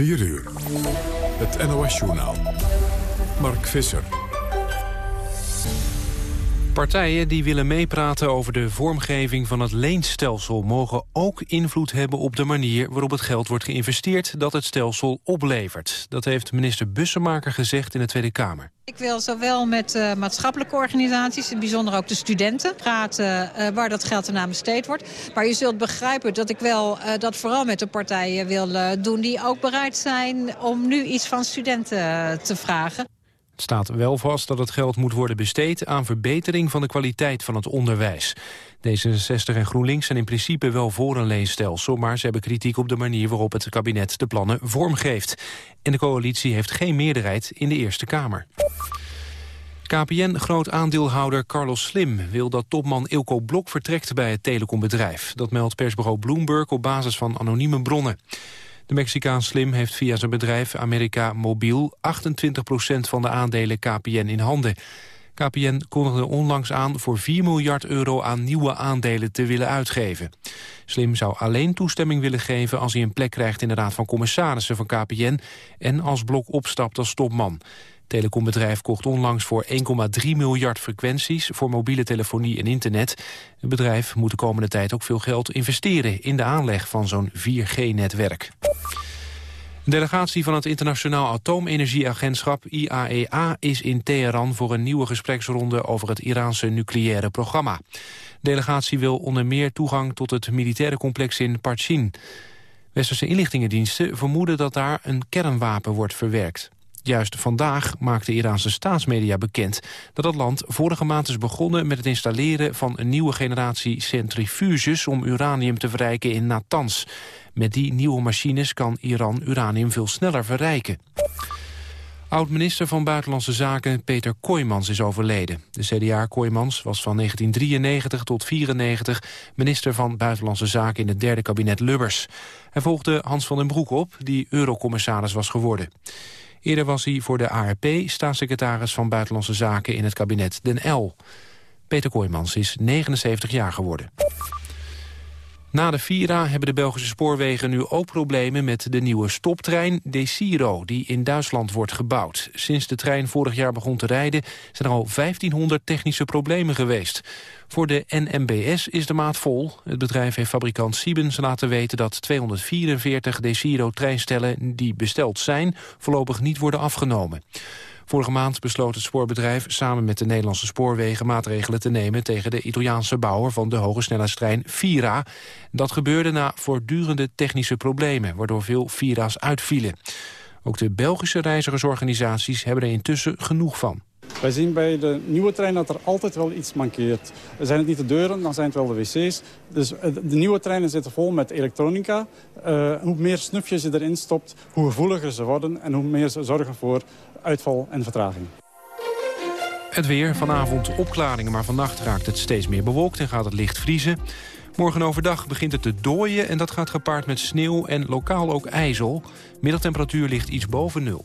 4 uur. Het NOS-journaal. Mark Visser. Partijen die willen meepraten over de vormgeving van het leenstelsel... mogen ook invloed hebben op de manier waarop het geld wordt geïnvesteerd... dat het stelsel oplevert. Dat heeft minister Bussemaker gezegd in de Tweede Kamer. Ik wil zowel met uh, maatschappelijke organisaties, in bijzonder ook de studenten, praten uh, waar dat geld aan besteed wordt. Maar je zult begrijpen dat ik wel uh, dat vooral met de partijen wil doen die ook bereid zijn om nu iets van studenten te vragen. Het staat wel vast dat het geld moet worden besteed aan verbetering van de kwaliteit van het onderwijs. D66 en GroenLinks zijn in principe wel voor een leenstelsel... maar ze hebben kritiek op de manier waarop het kabinet de plannen vormgeeft. En de coalitie heeft geen meerderheid in de Eerste Kamer. KPN-groot aandeelhouder Carlos Slim wil dat topman Ilko Blok vertrekt bij het telecombedrijf. Dat meldt persbureau Bloomberg op basis van anonieme bronnen. De Mexicaan Slim heeft via zijn bedrijf America Mobiel 28% van de aandelen KPN in handen. KPN kondigde onlangs aan voor 4 miljard euro aan nieuwe aandelen te willen uitgeven. Slim zou alleen toestemming willen geven als hij een plek krijgt in de Raad van Commissarissen van KPN en als Blok opstapt als topman telecombedrijf kocht onlangs voor 1,3 miljard frequenties voor mobiele telefonie en internet. Het bedrijf moet de komende tijd ook veel geld investeren in de aanleg van zo'n 4G-netwerk. Delegatie van het Internationaal Atoomenergieagentschap IAEA e is in Teheran voor een nieuwe gespreksronde over het Iraanse nucleaire programma. De delegatie wil onder meer toegang tot het militaire complex in Parchin. Westerse inlichtingendiensten vermoeden dat daar een kernwapen wordt verwerkt. Juist vandaag maakte Iraanse staatsmedia bekend dat het land vorige maand is begonnen met het installeren van een nieuwe generatie centrifuges om uranium te verrijken in Natanz. Met die nieuwe machines kan Iran uranium veel sneller verrijken. Oud-minister van Buitenlandse Zaken Peter Kooijmans is overleden. De CDA Kooijmans was van 1993 tot 1994 minister van Buitenlandse Zaken in het derde kabinet Lubbers. Hij volgde Hans van den Broek op, die eurocommissaris was geworden. Eerder was hij voor de ARP staatssecretaris van Buitenlandse Zaken in het kabinet Den L. Peter Kooijmans is 79 jaar geworden. Na de Vira hebben de Belgische spoorwegen nu ook problemen met de nieuwe stoptrein Desiro, die in Duitsland wordt gebouwd. Sinds de trein vorig jaar begon te rijden zijn er al 1500 technische problemen geweest. Voor de NMBS is de maat vol. Het bedrijf heeft fabrikant Siemens laten weten dat 244 Desiro-treinstellen die besteld zijn voorlopig niet worden afgenomen. Vorige maand besloot het spoorbedrijf samen met de Nederlandse spoorwegen maatregelen te nemen tegen de Italiaanse bouwer van de hoge snelheidstrein Vira. Dat gebeurde na voortdurende technische problemen, waardoor veel Vira's uitvielen. Ook de Belgische reizigersorganisaties hebben er intussen genoeg van. Wij zien bij de nieuwe trein dat er altijd wel iets mankeert. Zijn het niet de deuren, dan zijn het wel de wc's. Dus eh, de nieuwe treinen zitten vol met elektronica. Uh, hoe meer snufjes je erin stopt, hoe gevoeliger ze worden... en hoe meer ze zorgen voor uitval en vertraging. Het weer, vanavond opklaringen, maar vannacht raakt het steeds meer bewolkt... en gaat het licht vriezen. Morgen overdag begint het te dooien en dat gaat gepaard met sneeuw en lokaal ook ijzel. Middeltemperatuur ligt iets boven nul.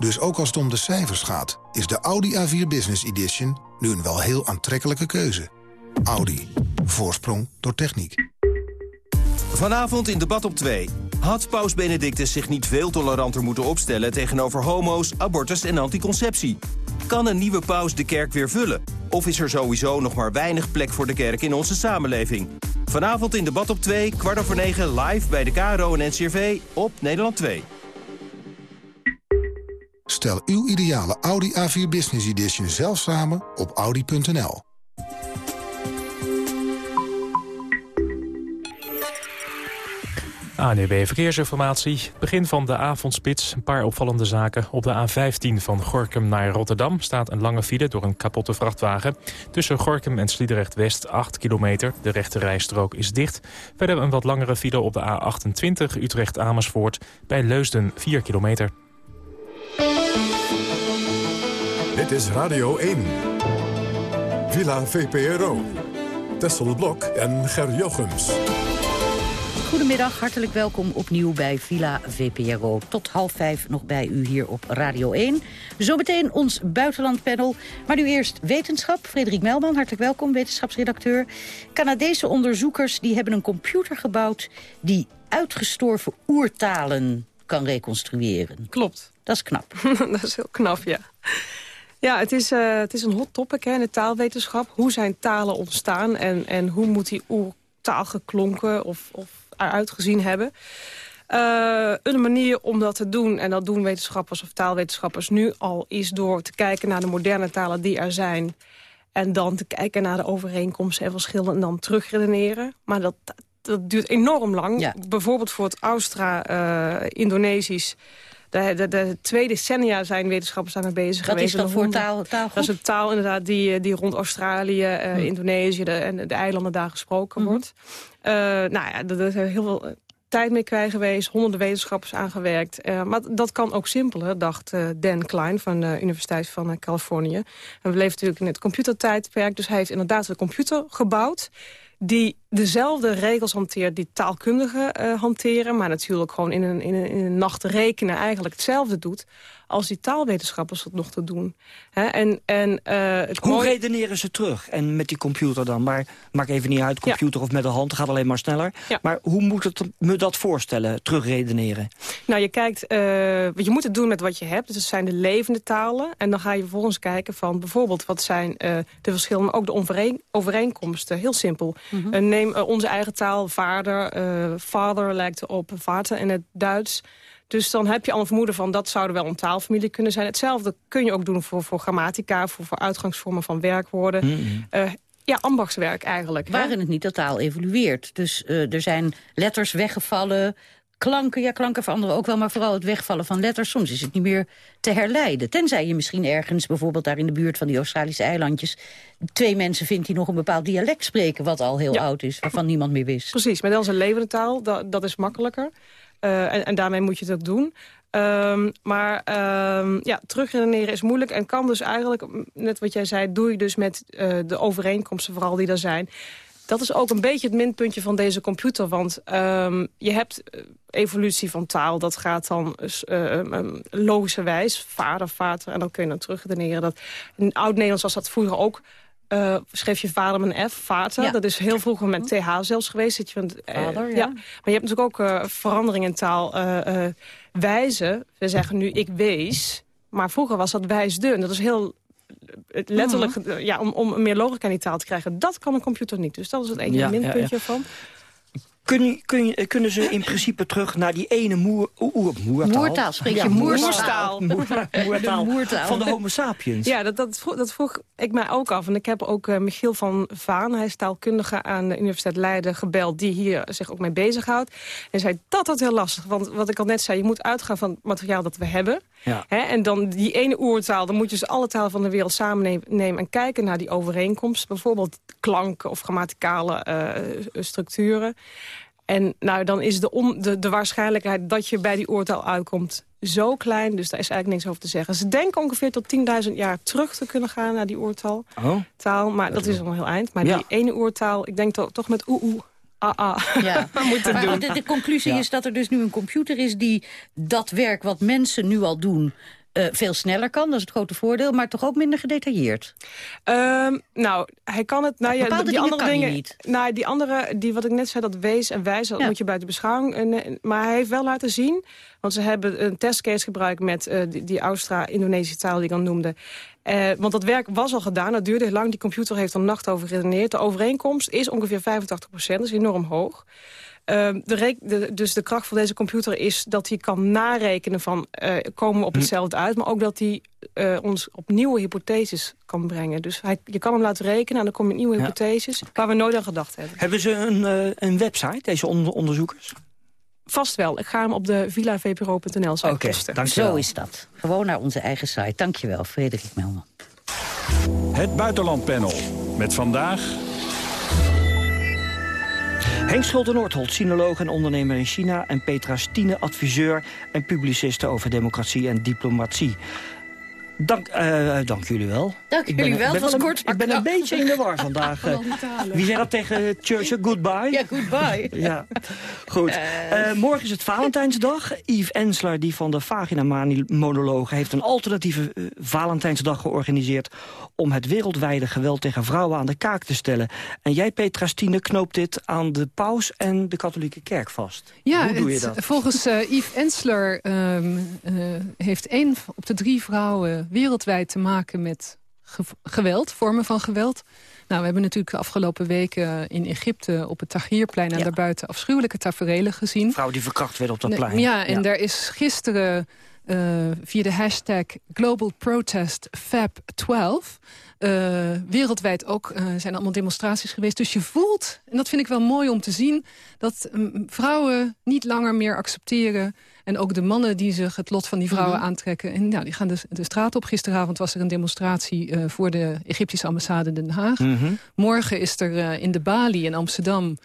Dus ook als het om de cijfers gaat, is de Audi A4 Business Edition nu een wel heel aantrekkelijke keuze. Audi. Voorsprong door techniek. Vanavond in debat op 2. Had paus Benedictus zich niet veel toleranter moeten opstellen... tegenover homo's, abortus en anticonceptie? Kan een nieuwe paus de kerk weer vullen? Of is er sowieso nog maar weinig plek voor de kerk in onze samenleving? Vanavond in debat op 2, kwart over 9, live bij de KRO en NCRV op Nederland 2. Stel uw ideale Audi A4 Business Edition zelf samen op audi.nl. ANUB Verkeersinformatie. Begin van de avondspits. Een paar opvallende zaken. Op de A15 van Gorkum naar Rotterdam staat een lange file door een kapotte vrachtwagen. Tussen Gorkum en Sliedrecht-West 8 kilometer. De rechte rijstrook is dicht. Verder een wat langere file op de A28 Utrecht-Amersfoort. Bij Leusden 4 kilometer. Dit is Radio 1. Villa VPRO. Tessel Blok en Ger Jochems. Goedemiddag, hartelijk welkom opnieuw bij Villa VPRO. Tot half vijf nog bij u hier op Radio 1. Zometeen ons buitenlandpanel. Maar nu eerst wetenschap. Frederik Melman, hartelijk welkom, wetenschapsredacteur. Canadese onderzoekers die hebben een computer gebouwd... die uitgestorven oertalen kan reconstrueren. Klopt. Dat is knap. dat is heel knap, ja. Ja, het is, uh, het is een hot topic hè, in de taalwetenschap. Hoe zijn talen ontstaan en, en hoe moet die oertaal geklonken of, of eruit gezien hebben? Uh, een manier om dat te doen, en dat doen wetenschappers of taalwetenschappers nu al... is door te kijken naar de moderne talen die er zijn... en dan te kijken naar de overeenkomsten en verschillen en dan terugredeneren. Maar dat, dat duurt enorm lang. Ja. Bijvoorbeeld voor het Austra-Indonesisch... de, de, de twee decennia zijn wetenschappers daarmee bezig Wat geweest. is dat En voor honderd- taal, taalgroep? Dat is een taal inderdaad die, die rond Australië, eh, Hm. Indonesië de, en de eilanden daar gesproken Mhm. wordt. Eh, nou ja, er is heel veel eh, tijd mee kwijt geweest, honderden wetenschappers aangewerkt. Eh, maar dat kan ook simpeler, dacht eh, Dan Klein van de Universiteit van eh, Californië. En we leven natuurlijk in het computertijdperk, dus hij heeft inderdaad een computer gebouwd die dezelfde regels hanteert die taalkundigen eh, hanteren... maar natuurlijk gewoon in een, in, een, in een nacht rekenen eigenlijk hetzelfde doet... als die taalwetenschappers het nog te doen. Hè, en, en, eh, het Hoe mooie- redeneren ze terug? En met die computer dan? Maar maakt even niet uit, computer of met de hand, het gaat alleen maar sneller. Ja. Maar hoe moet het me dat voorstellen, terugredeneren? Nou, je kijkt, eh, je moet het doen met wat je hebt. Dus het zijn de levende talen. En dan ga je vervolgens kijken van bijvoorbeeld wat zijn eh, de verschillen, maar ook de overeen- overeenkomsten. Heel simpel. Eh, neem onze eigen taal, vader. eh father lijkt op vader in het Duits. Dus dan heb je al een vermoeden van dat zou er wel een taalfamilie kunnen zijn. Hetzelfde kun je ook doen voor, voor grammatica, voor, voor uitgangsvormen van werkwoorden. Mm-mm. Eh, ja, ambachtswerk eigenlijk. hè? Waren het niet dat taal evolueert? Dus eh, er zijn letters weggevallen, klanken, ja klanken veranderen ook wel... maar vooral het wegvallen van letters, soms is het niet meer te herleiden. Tenzij je misschien ergens, bijvoorbeeld daar in de buurt van die Australische eilandjes... twee mensen vindt die nog een bepaald dialect spreken... wat al heel Ja. oud is, waarvan niemand meer wist. Precies, maar dan is een levende taal, dat, dat is makkelijker. Eh, en, daarmee moet je het ook doen. Ehm, maar ehm, ja, terugredeneren is moeilijk en kan dus eigenlijk, net wat jij zei... doe je dus met eh, de overeenkomsten vooral die er zijn. Dat is ook een beetje het minpuntje van deze computer. Want ehm, je hebt eh, evolutie van taal. Dat gaat dan um, logischerwijs, vader, vader. En dan kun je dan terugredeneren. Dat, oud-Nederlands was dat vroeger ook... Uh, schreef je vader met een F, vader. Ja. Dat is heel vroeger met TH zelfs geweest. Dat je, uh, Vader, ja. Maar je hebt natuurlijk ook uh, verandering in taal. Wijzen, we zeggen nu ik wees. Maar vroeger was dat wijsde. En dat is heel letterlijk, Mhm. ja, om, om meer logica in die taal te krijgen. Dat kan een computer niet. Dus dat is het enige Ja, minpuntje van. Kun, kun, kunnen ze in principe terug naar die ene moer, oer, oer- moertaal? Moertaal, spreek je Ja, moerstaal. moer- moertaal De moertaal. van de homo sapiens. Ja, dat, dat, vroeg, dat vroeg ik mij ook af. En ik heb ook eh, Michiel van Vaan, hij is taalkundige aan de Universiteit Leiden, gebeld... die hier zich ook mee bezighoudt. En zei, dat wordt heel lastig. Want wat ik al net zei, je moet uitgaan van het materiaal dat we hebben. Ja. Hè, en dan die ene oertaal, dan moet je dus alle talen van de wereld samen nemen... en kijken naar die overeenkomsten. Bijvoorbeeld klanken of grammaticale eh, structuren. En nou, dan is de, on, de, de waarschijnlijkheid dat je bij die oortaal uitkomt zo klein. Dus daar is eigenlijk niks over te zeggen. Ze denken ongeveer tot 10.000 jaar terug te kunnen gaan naar die oortaal. Oh. Taal, maar dat is al een heel eind. Maar Ja. die ene oortaal, ik denk to- toch met oe oe, ah ah. Ja. moeten Maar doen. de, de conclusie Ja. is dat er dus nu een computer is... die dat werk wat mensen nu al doen... eh, veel sneller kan, dat is het grote voordeel... maar toch ook minder gedetailleerd. Ehm, nou, hij kan het. Nou ja, Bepaalde die dingen andere kan hij dingen. niet. Nou, die andere, die wat ik net zei, dat wees en wijs, dat Ja. moet je buiten beschouwing. eh, maar hij heeft wel laten zien, want ze hebben een testcase gebruikt met eh, die, die Austra-Indonesische taal die ik al noemde. Want dat werk was al gedaan, dat duurde heel lang. Die computer heeft er nacht over geredeneerd. De overeenkomst is ongeveer 85% dat is enorm hoog. Ehm, de dus de kracht van deze computer is dat hij kan narekenen van eh, komen we op hetzelfde uit. Maar ook dat hij eh, ons op nieuwe hypotheses kan brengen. Dus hij, je kan hem laten rekenen en dan kom je met nieuwe Ja. hypotheses waar we nooit aan gedacht hebben. Hebben ze een, eh, een website, deze on- onderzoekers? vast wel. Ik ga hem op de villavpro.nl site posten. dankjewel. Zo is dat. Gewoon naar onze eigen site. Dankjewel, Frederik Melman. Het Buitenlandpanel. Met vandaag... Henk Schulte-Noordholt, sinoloog en ondernemer in China... en Petra Stine, adviseur en publiciste over democratie en diplomatie. Dank, eh, dank jullie wel. Dank Ik ben- jullie wel, ben het was kort, Ik ben een beetje in de war vandaag. eh. Wie zei dat tegen Churchill? Goodbye? Ja, goodbye. Ja, goed. Eh, morgen is het Valentijnsdag. Yves Ensler, die van de Vagina-monologen... heeft een alternatieve Valentijnsdag georganiseerd... om het wereldwijde geweld tegen vrouwen aan de kaak te stellen. En jij, Petra Stine, knoopt dit aan de paus en de katholieke kerk vast. Ja, Hoe doe je het- dat? volgens eh, Yves Ensler ehm, eh, heeft één op de drie vrouwen wereldwijd te maken met ge- geweld, vormen van geweld. Nou, we hebben natuurlijk de afgelopen weken in Egypte op het Tahrirplein en Ja. daarbuiten afschuwelijke taferelen gezien. Vrouwen die verkracht werden op dat plein. Ja, en daar is gisteren eh, via de hashtag Global Protest Fab 12... eh, wereldwijd ook eh, zijn allemaal demonstraties geweest. Dus je voelt, en dat vind ik wel mooi om te zien... dat mm, vrouwen niet langer meer accepteren... en ook de mannen die zich het lot van die vrouwen Mhm. aantrekken. En nou, die gaan de, de straat op. Gisteravond was er een demonstratie eh, voor de Egyptische ambassade in Den Haag. Mhm. Morgen is er in de Bali in Amsterdam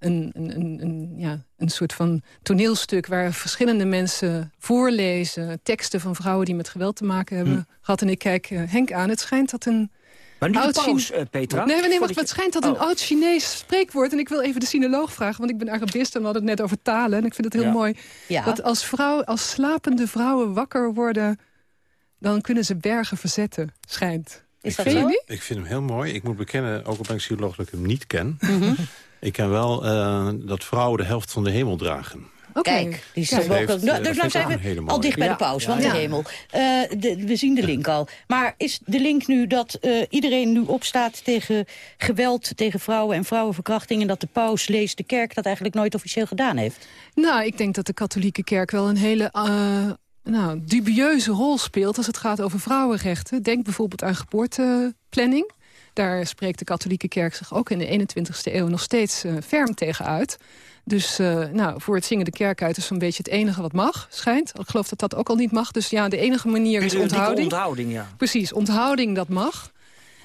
een, een, een, een, ja, een soort van toneelstuk... waar verschillende mensen voorlezen... teksten van vrouwen die met geweld te maken hebben Hm. gehad. En ik kijk eh, Henk aan. Het schijnt dat een... Maar de oud paus, eh, Petra. Nee, nee, wacht, het schijnt dat een Oh. oud Chinees spreekwoord... en ik wil even de sinoloog vragen, want ik ben Arabist... en we hadden het net over talen, en ik vind het heel Ja. mooi... Ja. dat als, vrouw, als slapende vrouwen wakker worden... dan kunnen ze bergen verzetten, schijnt. Is dat Ken je zo? die? Ik vind hem heel mooi. Ik moet bekennen, ook al ben ik psycholoog, dat ik hem niet ken. Mhm. Ik ken wel eh, dat vrouwen de helft van de hemel dragen. Oké. Kijk, die is Kijk. Heeft, Nou, eh, dus dat nou ik zijn we al dicht bij Ja, de paus, ja, want ja. de hemel. Eh, de- we zien de link al. Maar is de link nu dat eh, iedereen nu opstaat tegen geweld tegen vrouwen en vrouwenverkrachting... en dat de paus leest de kerk dat eigenlijk nooit officieel gedaan heeft? Nou, ik denk dat de katholieke kerk wel een hele eh, nou, dubieuze rol speelt... als het gaat over vrouwenrechten. Denk bijvoorbeeld aan geboorteplanning. Daar spreekt de katholieke kerk zich ook in de 21ste eeuw nog steeds eh, ferm tegen uit. Dus eh, nou, voor het zingen de kerk uit is zo'n beetje het enige wat mag, schijnt. Ik geloof dat dat ook al niet mag. Dus ja, de enige manier is onthouding. onthouding, ja. Precies, onthouding, dat mag.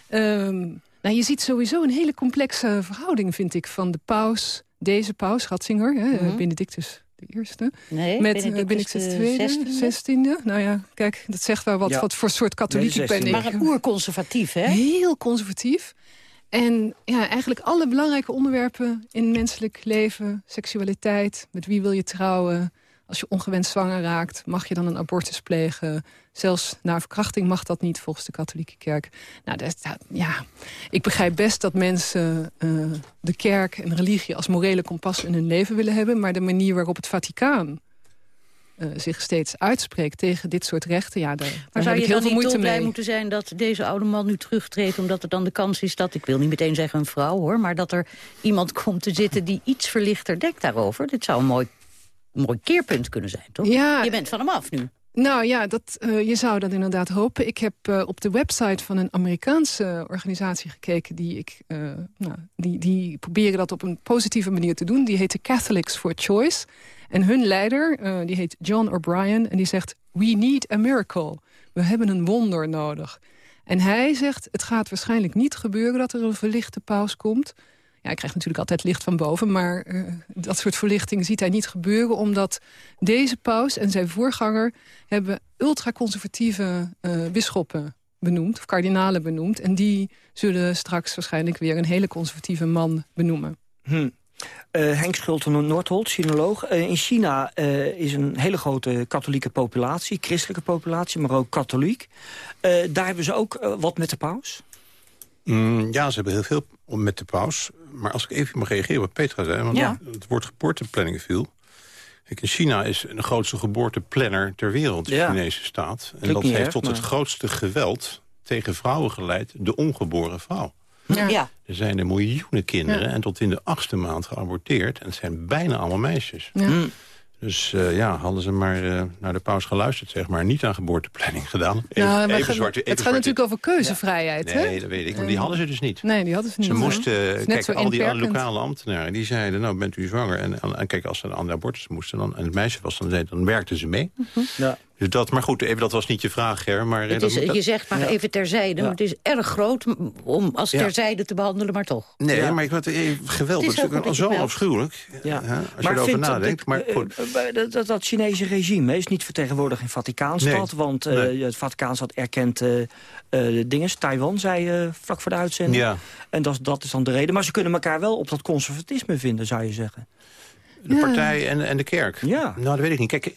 Ehm, nou, je ziet sowieso een hele complexe verhouding, vind ik... van de paus, deze paus, Ratzinger, hè, Mhm. Benedictus de eerste... Nee, Met Benedictus II, 16e? zestiende. Nou ja, kijk, dat zegt wel wat, Ja. wat voor soort katholiek Nee, ik ben. 16e. ik. Maar een oerconservatief, hè? Heel conservatief. En ja, eigenlijk alle belangrijke onderwerpen in menselijk leven... seksualiteit, met wie wil je trouwen... als je ongewenst zwanger raakt, mag je dan een abortus plegen... Zelfs na verkrachting mag dat niet volgens de katholieke kerk. Nou, dat, dat- ja, ik begrijp best dat mensen eh, de kerk en religie als morele kompas in hun leven willen hebben. Maar de manier waarop het Vaticaan eh, zich steeds uitspreekt tegen dit soort rechten... Ja, daar, Maar daar zou je heel dan niet blij moeten zijn dat deze oude man nu terugtreedt... omdat er dan de kans is dat, ik wil niet meteen zeggen een vrouw hoor... maar dat er iemand komt te zitten die iets verlichter dekt daarover? Dit zou een mooi, mooi keerpunt kunnen zijn, toch? Ja, Je bent van hem af nu. Nou ja, dat, eh, je zou dat inderdaad hopen. Ik heb eh, op de website van een Amerikaanse organisatie gekeken... Die, ik, eh, nou, die, die proberen dat op een positieve manier te doen. Die heet de Catholics for Choice. En hun leider, die heet John O'Brien... en die zegt, we need a miracle. We hebben een wonder nodig. En hij zegt, het gaat waarschijnlijk niet gebeuren... dat er een verlichte paus komt... Ja, hij krijgt natuurlijk altijd licht van boven... maar eh, dat soort verlichting ziet hij niet gebeuren... omdat deze paus en zijn voorganger... hebben ultraconservatieve eh bisschoppen benoemd, of kardinalen benoemd... en die zullen straks waarschijnlijk weer een hele conservatieve man benoemen. Hm. Eh, Henk Schulte Noordholt, sinoloog. In China eh, is een hele grote katholieke populatie, christelijke populatie, maar ook katholiek. Eh, daar hebben ze ook wat met de paus? Mm, ja, ze hebben heel veel om met de paus. Maar als ik even mag reageren wat Petra zei... want Ja. het woord geboorteplanning viel. Kijk, in China is de grootste geboorteplanner ter wereld, de Ja. Chinese staat. En dat heeft erg, tot het grootste geweld tegen vrouwen geleid... de ongeboren vrouw. Ja. Ja. Er zijn er miljoenen kinderen Ja. en tot in de achtste maand geaborteerd. En het zijn bijna allemaal meisjes. Ja. Dus uh, ja, hadden ze maar uh, naar de paus geluisterd, zeg maar. Niet aan geboorteplanning gedaan. Even, nou, even zwart, even het gaat natuurlijk over keuzevrijheid, ja. Nee, dat weet ik. Maar die hadden ze dus niet. Nee, die hadden ze niet. Ze moesten, kijk, al die lokale ambtenaren, die zeiden... nou, bent u zwanger? En, en kijk, als ze aan de abortus moesten dan, en het meisje was, dan, dan werkten ze mee. -huh. Ja. Dus dat, maar goed, even, dat was niet je vraag, Ger. Maar, het is, je zegt maar even terzijde. Ja. Het is erg groot om als terzijde te behandelen, maar toch. Nee, maar ik vind het geweldig. Het is zo afschuwelijk. Ja. als maar je erover nadenkt. Maar goed. Dat, dat, dat, Chinese regime is niet vertegenwoordigd in Vaticaanstad. Nee. Want uh, nee. het Vaticaanstad erkent uh, uh, dingen. Taiwan zei vlak voor de uitzending. Ja. En dat, dat is dan de reden. Maar ze kunnen elkaar wel op dat conservatisme vinden, zou je zeggen. De partij en, en de kerk? Ja. Nou, dat weet ik niet. Kijk,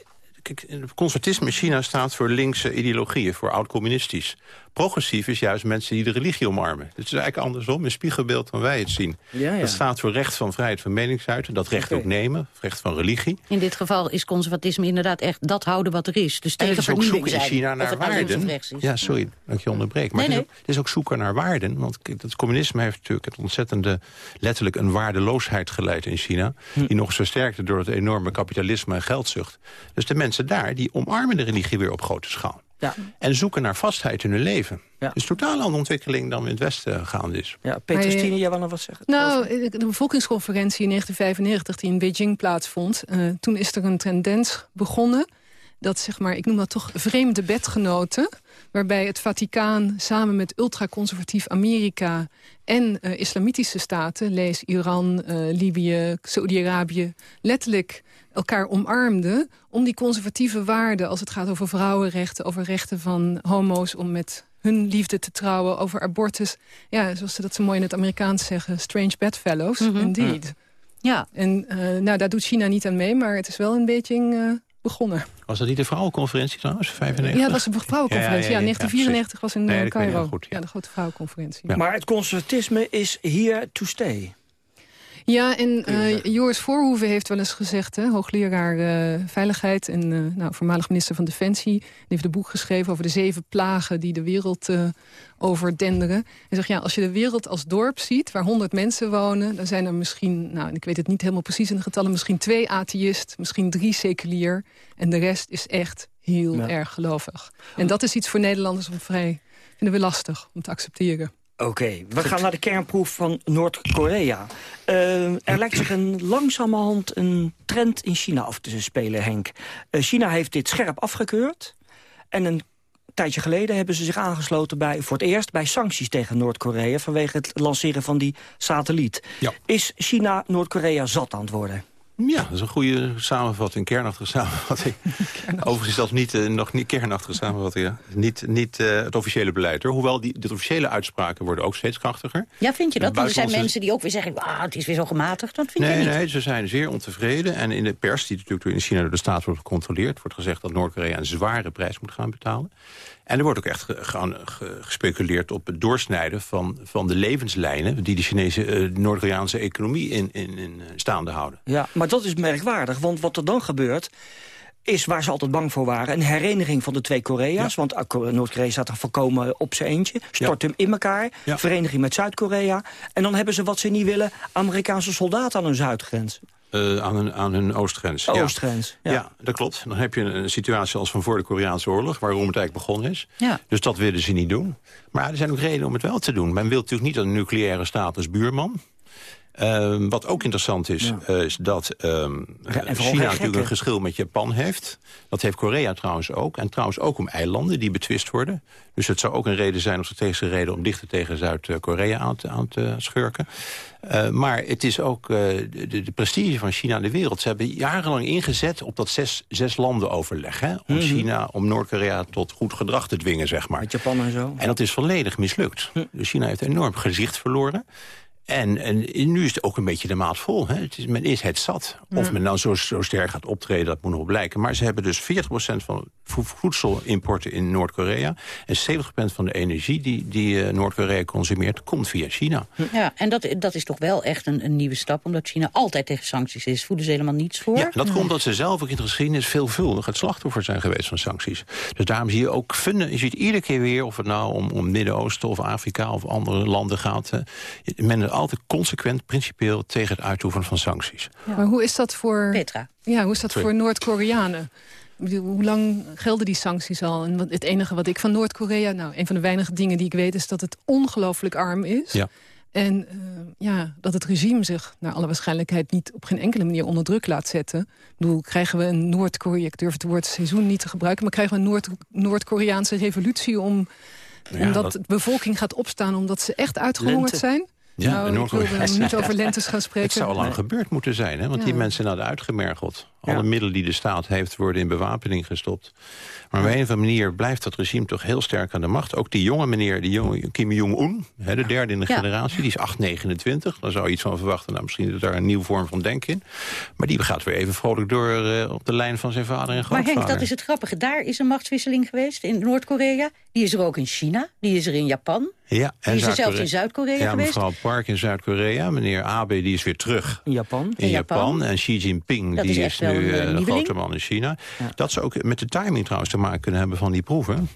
Kijk, conservatisme in China staat voor linkse ideologieën, voor oud-communistisch. Progressief is juist mensen die de religie omarmen. Het is eigenlijk andersom, een spiegelbeeld van wij het zien. Ja, ja. Dat staat voor recht van vrijheid van meningsuiten, dat recht okay. ook nemen, recht van religie. In dit geval is conservatisme inderdaad echt dat houden wat er is. Dus tegen vernieuwing zijn. in China naar waarden. Ja, sorry dat je onderbreekt. Maar nee, nee. Het, is, het, is, ook zoeken naar waarden. Want het communisme heeft natuurlijk het ontzettende, letterlijk een waardeloosheid geleid in China. Hm. Die nog eens versterkte door het enorme kapitalisme en geldzucht. Dus de mensen daar, die omarmen de religie weer op grote schaal. Ja. En zoeken naar vastheid in hun leven. Ja. Dus totaal andere ontwikkeling dan in het Westen gaande is. Ja, Peter Stine, jij wil nog wat zeggen? Nou, de bevolkingsconferentie in 1995 die in Beijing plaatsvond... Uh, toen is er een tendens begonnen dat, zeg maar, ik noem dat toch vreemde bedgenoten... waarbij het Vaticaan samen met ultraconservatief Amerika... en uh, islamitische staten, lees Iran, uh, Libië, Saudi-Arabië... letterlijk elkaar omarmden om die conservatieve waarden... als het gaat over vrouwenrechten, over rechten van homo's... om met hun liefde te trouwen, over abortus. Ja, zoals ze dat zo mooi in het Amerikaans zeggen... strange bedfellows, mm -hmm. indeed. Ja. En uh, nou, daar doet China niet aan mee, maar het is wel een beetje... Begonnen. Was dat niet de vrouwenconferentie trouwens, 95? Ja, dat was de vrouwenconferentie. Ja, ja, ja, 1994 was in nee, uh, Cairo. Goed, ja. de grote vrouwenconferentie. Maar het conservatisme is here to stay. Ja, en uh, Joris Voorhoeven heeft wel eens gezegd... Hè, hoogleraar uh, Veiligheid en uh, nou, voormalig minister van Defensie... die heeft een boek geschreven over de zeven plagen die de wereld overdenderen. Hij zegt, ja, als je de wereld als dorp ziet... waar honderd mensen wonen, dan zijn er misschien... nou, ik weet het niet helemaal precies in de getallen... misschien twee atheïst, misschien drie seculier... en de rest is echt heel ja. erg gelovig. En dat is iets voor Nederlanders om vrij... vinden we lastig om te accepteren. Oké, okay, we gaan naar de kernproef van Noord-Korea. Uh, er lijkt zich een langzamerhand een trend in China af te spelen, Henk. Uh, China heeft dit scherp afgekeurd. En een tijdje geleden hebben ze zich aangesloten bij, voor het eerst bij sancties tegen Noord-Korea... vanwege het lanceren van die satelliet. Ja. Is China Noord-Korea zat aan het worden? Ja, dat is een goede samenvatting, kernachtige samenvatting. Overigens is dat niet, uh, nog niet kernachtige samenvatting. Ja. Niet, niet uh, het officiële beleid, hoor. Hoewel die, de officiële uitspraken worden ook steeds krachtiger. Ja, vind je dat? Want er zijn mensen die ook weer zeggen... Ah, het is weer zo gematigd. Dat vind nee, je niet? Nee, ze zijn zeer ontevreden. En in de pers, die natuurlijk in China door de staat wordt gecontroleerd... wordt gezegd dat Noord-Korea een zware prijs moet gaan betalen. En er wordt ook echt gespeculeerd op het doorsnijden van, van de levenslijnen... die de Chinese, uh, Noord-Koreaanse economie in, in, in staande houden. Ja, maar dat is merkwaardig, want wat er dan gebeurt is waar ze altijd bang voor waren. Een hereniging van de twee Korea's. Ja. Want Noord-Korea staat er voorkomen op zijn eentje. Stort ja. hem in elkaar. Ja. Vereniging met Zuid-Korea. En dan hebben ze wat ze niet willen. Amerikaanse soldaten aan hun zuidgrens. Uh, aan, hun, aan hun oostgrens. Oostgrens, ja. ja. dat klopt. Dan heb je een situatie als van voor de Koreaanse oorlog... waarom het eigenlijk begonnen is. Ja. Dus dat willen ze niet doen. Maar er zijn ook redenen om het wel te doen. Men wil natuurlijk niet een nucleaire staat als buurman. Uh, wat ook interessant is, ja. uh, is dat ja, China natuurlijk een geschil met Japan heeft. Dat heeft Korea trouwens ook. En trouwens ook om eilanden die betwist worden. Dus het zou ook een reden zijn, of strategische reden... om dichter tegen Zuid-Korea aan, aan, te schurken. Uh, maar het is ook de, de, prestige van China in de wereld. Ze hebben jarenlang ingezet op dat zes, zes landen overleg. Hè? Om mm -hmm. China, om Noord-Korea tot goed gedrag te dwingen, zeg maar. Met Japan en zo. En dat is volledig mislukt. Hm. Dus China heeft enorm gezicht verloren. En, en nu is het ook een beetje de maat vol. Hè. Het is, men is het zat. Of ja. men dan zo, zo sterk gaat optreden, dat moet nog blijken. Maar ze hebben dus 40% van voedselimporten in Noord-Korea... en 70% van de energie die, die uh, Noord-Korea consumeert... komt via China. Ja, en dat, dat is toch wel echt een, een nieuwe stap... omdat China altijd tegen sancties is. Voeden ze helemaal niets voor. Ja, dat komt omdat ze zelf ook in de geschiedenis... veelvuldig het slachtoffer zijn geweest van sancties. Dus daarom zie je ook... Je ziet iedere keer weer, of het nou om, om Midden-Oosten of Afrika... of andere landen gaat... Uh, men altijd consequent, principieel... tegen het uitoefenen van sancties. Maar hoe is dat voor... Petra. Ja, hoe is dat voor Noord-Koreanen? Hoe lang gelden die sancties al? En het enige wat ik van Noord-Korea... nou, een van de weinige dingen die ik weet... is dat het ongelooflijk arm is. Ja. En uh, ja, dat het regime zich naar alle waarschijnlijkheid... niet op geen enkele manier onder druk laat zetten. Ik bedoel, krijgen we een Noord-Korea... ik durf het woord seizoen niet te gebruiken... maar krijgen we een Noord-Koreaanse revolutie... om, ja, omdat dat... de bevolking gaat opstaan omdat ze echt uitgehongerd zijn? Ja, nou, ik wilde niet over lentes gaan spreken. Het zou al lang gebeurd moeten zijn, hè? want die mensen zijn uitgemergeld. Alle middelen die de staat heeft worden in bewapening gestopt. Maar op een of andere manier blijft dat regime toch heel sterk aan de macht. Ook die jonge meneer, die jonge Kim Jong-un, de derde in de generatie... die is 8,29. Daar zou je iets van verwachten. Nou, misschien is daar een nieuwe vorm van denken in. Maar die gaat weer even vrolijk door uh, op de lijn van zijn vader en grootvader. Maar Henk, dat is het grappige. Daar is een machtswisseling geweest in Noord-Korea. Die is er ook in China. Die is er in Japan. Ja, en die is er zelfs in Zuid-Korea ja, geweest. mevrouw Park in Zuid-Korea. Meneer Abe die is weer terug. In Japan. In, Japan. En Xi Jinping dat die is, is nu de grote man in China. Ja. Dat ze ook met de timing trouwens te maken kunnen hebben van die proeven.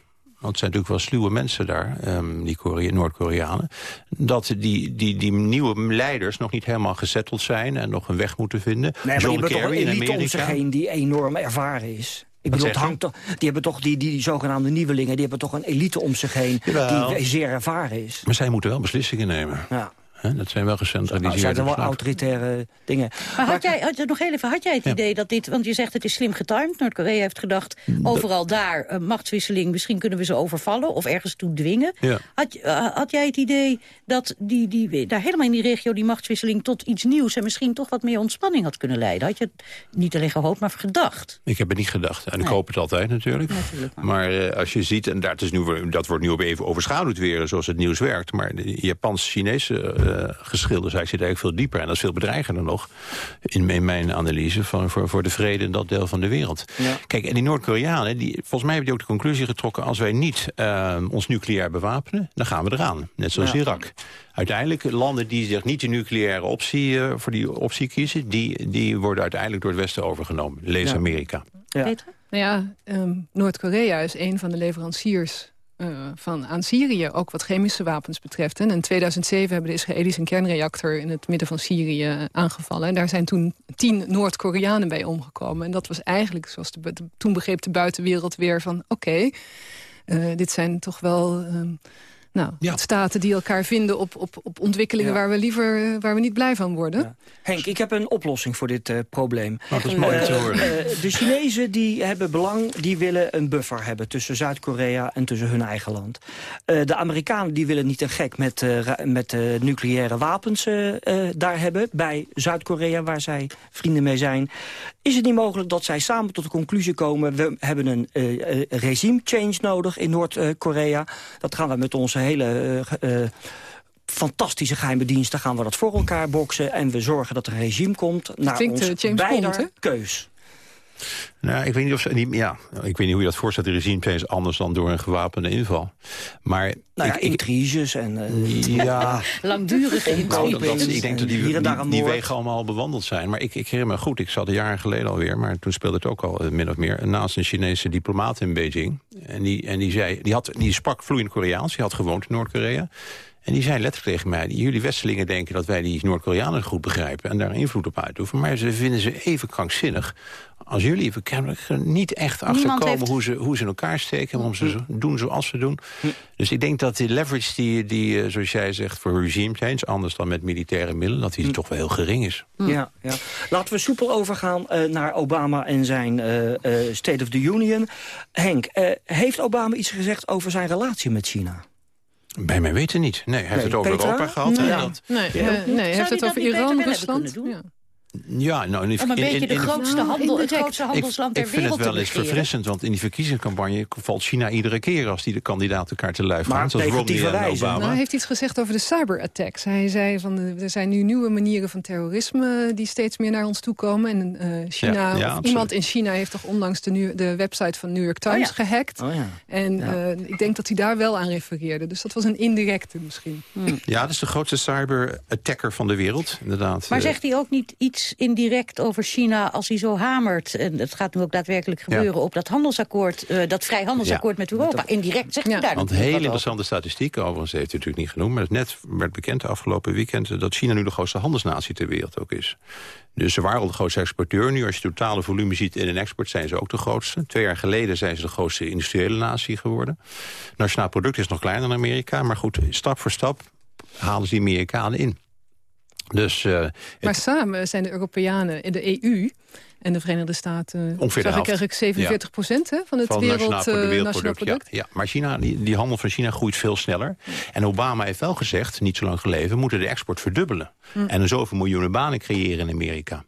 Want het zijn natuurlijk wel sluwe mensen daar, um, die Noord-Koreanen. Dat die, die, die nieuwe leiders nog niet helemaal gezetteld zijn... en nog een weg moeten vinden. Nee, maar John die Kerry in Amerika. om zich heen die enorm ervaren is. Ik bedoel, het hangt toch, die hebben toch die, die, die zogenaamde nieuwelingen... die hebben toch een elite om zich heen Jawel. die zeer ervaren is. Maar zij moeten wel beslissingen nemen. Ja. He, dat zijn wel gecentraliseerde Dat zijn wel autoritaire dingen. Maar had jij, had, nog heel even, had jij het ja. idee dat dit... want je zegt het is slim getimed. Noord-Korea heeft gedacht, overal daar een machtswisseling... misschien kunnen we ze overvallen of ergens toe dwingen. Ja. Had, uh, had jij het idee dat die, die, daar helemaal in die regio... die machtswisseling tot iets nieuws... en misschien toch wat meer ontspanning had kunnen leiden? Had je het niet alleen gehoopt, maar gedacht? Ik heb het niet gedacht. En nee. ik hoop het altijd natuurlijk. natuurlijk maar maar uh, als je ziet, en dat, is nu, dat wordt nu op even overschaduwd weer... zoals het nieuws werkt. Maar de Japans-Chinese... Uh, uh, geschilden zit eigenlijk veel dieper. En dat is veel bedreigender nog, in, in mijn analyse... Van, voor, voor de vrede in dat deel van de wereld. Ja. Kijk, en die Noord-Koreanen, die, volgens mij hebben die ook de conclusie getrokken... als wij niet uh, ons nucleair bewapenen, dan gaan we eraan. Net zoals Ja. Irak. Uiteindelijk, landen die zich niet de nucleaire optie, uh, voor die optie kiezen... Die, die worden uiteindelijk door het Westen overgenomen. Lees Ja. Amerika. Ja. Nou ja, ehm, Noord-Korea is een van de leveranciers eh, van, aan Syrië, ook wat chemische wapens betreft. En in 2007 hebben de Israëli's een kernreactor in het midden van Syrië aangevallen. En daar zijn toen tien Noord-Koreanen bij omgekomen. En dat was eigenlijk, zoals de- toen begreep de buitenwereld weer van... oké, eh, dit zijn toch wel... ehm, nou, Ja. staten die elkaar vinden op, op, op ontwikkelingen Ja. waar we liever eh, waar we niet blij van worden. Ja. Henk, ik heb een oplossing voor dit eh, probleem. Dat is mooi te horen. Eh, de Chinezen die hebben belang, die willen een buffer hebben... tussen Zuid-Korea en tussen hun eigen land. Eh, de Amerikanen die willen niet een gek met, eh, met eh, nucleaire wapens eh, eh, daar hebben... bij Zuid-Korea, waar zij vrienden mee zijn. Is het niet mogelijk dat zij samen tot de conclusie komen... we hebben een eh, eh, regime change nodig in Noord-Korea. Dat gaan we met onze hele... eh, fantastische geheime diensten gaan we dat voor elkaar boksen... en we zorgen dat er een regime komt naar Klinkt, ons James beider Bond, hè? keus. Nou, ik weet niet of ze, niet, ja, ik weet niet hoe je dat voorstelt. De regime is anders dan door een gewapende inval. Maar Nou ja, ik, intriges en... eh, ja, Langdurige Nou, dat- ik denk dat die, wegen allemaal al bewandeld zijn. Maar ik, ik herinner me goed, ik zat een jaar geleden alweer... maar toen speelde het ook al eh, min of meer... naast een Chinese diplomaat in Beijing. En die, en die, zei, die, had, die sprak vloeiend Koreaans, die had gewoond in Noord-Korea... En die zei letterlijk tegen mij... jullie Westelingen denken dat wij die Noord-Koreanen goed begrijpen... en daar invloed op uitoefenen. Maar ze vinden ze even krankzinnig als jullie we kennelijk niet echt achterkomen... heeft- hoe, ze, hoe ze in elkaar steken... waarom ze zo doen zoals ze doen. Dus ik denk dat die leverage die, die eh, zoals jij zegt... voor regime change, anders dan met militaire middelen... dat die toch wel heel gering is. Ja, ja. Laten we soepel overgaan eh, naar Obama en zijn eh, eh, State of the Union. Henk, eh, heeft Obama iets gezegd over zijn relatie met China? Bij mij weten niet. Nee, hij heeft Nee, het over Petra? Europa gehad. Nee. en dat, Nee, Ja. nee hij Zou heeft het over Iran, Rusland. Ja. Ja, nou, in, Om een in- beetje in- de grootste, Nou, handel, het grootste Ik, handelsland ter ik vind wereld het wel te eens verfrissend, want in die verkiezingscampagne valt China iedere keer als die de kandidaat elkaar te lijf Maar gaan. Zoals Romney en. Obama. Nou, hij heeft iets gezegd over de cyberattacks. Hij zei van er zijn nu nieuwe manieren van terrorisme die steeds meer naar ons toe komen. En eh, China, Ja, ja, of absoluut. iemand in China heeft toch onlangs de, nu- de website van New York Times Oh ja. gehackt. Oh ja. En Ja. eh, ik denk dat hij daar wel aan refereerde. Dus dat was een indirecte misschien. Ja, dat is de grootste cyber-attacker van de wereld, inderdaad. Maar zegt hij ook niet iets iets indirect over China als hij zo hamert... en het gaat nu ook daadwerkelijk gebeuren op dat handelsakkoord... Uh, dat vrijhandelsakkoord met Europa. Indirect zegt hij daar Want hele interessante statistieken, overigens heeft u natuurlijk niet genoemd... maar het net werd bekend afgelopen weekend... dat China nu de grootste handelsnatie ter wereld ook is. Dus ze waren al de grootste exporteur. Nu als je totale volume ziet in een export zijn ze ook de grootste. Twee jaar geleden zijn ze de grootste industriële natie geworden. Nationaal product is nog kleiner dan Amerika. Maar goed, stap voor stap halen ze die Amerikanen in. Dus, uh, maar samen zijn de Europeanen in de EU en de Verenigde Staten... Ongeveer zag ik eigenlijk 47 procent van het van wereld, nationaal, wereldproduct. product. Ja, ja, maar China, die, die, handel van China groeit veel sneller. En Obama heeft wel gezegd, niet zo lang geleden... we moeten de export verdubbelen. Mm. En zoveel miljoenen banen creëren in Amerika.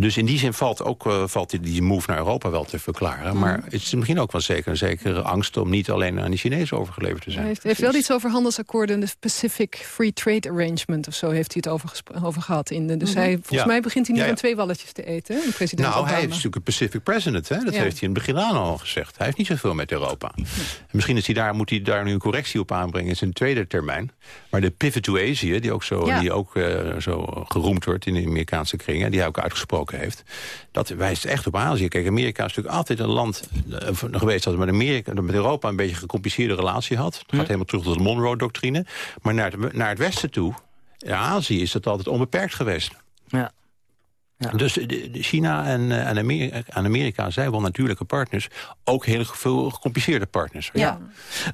Dus in die zin valt, ook, uh, valt die move naar Europa wel te verklaren. Mm. Maar het is misschien ook wel zeker een zekere angst... om niet alleen aan de Chinezen overgeleverd te zijn. Hij heeft, heeft wel iets over handelsakkoorden... de Pacific Free Trade Arrangement of zo heeft hij het over, over gehad. In de, dus mhm. hij, volgens mij begint hij nu ja, van twee walletjes te eten, hè, president Nou, Obama. hij is natuurlijk een Pacific President. Hè? Dat heeft hij in het begin aan al gezegd. Hij heeft niet zoveel met Europa. Misschien is hij daar, moet hij daar nu een correctie op aanbrengen... in zijn tweede termijn. Maar de pivot to Asia, die ook, zo, die ook uh, zo geroemd wordt... in de Amerikaanse kringen, die hij ook uitgesproken heeft dat wijst echt op Azië. Kijk, Amerika is natuurlijk altijd een land uh, geweest... dat met, Amerika, met Europa een beetje een gecompliceerde relatie had. Het gaat helemaal terug tot de Monroe-doctrine. Maar naar het, naar het westen toe, in Azië, is dat altijd onbeperkt geweest. Ja. Ja. Dus de, China en, en, Amerika, zijn wel natuurlijke partners. Ook heel veel gecompliceerde partners. Ja.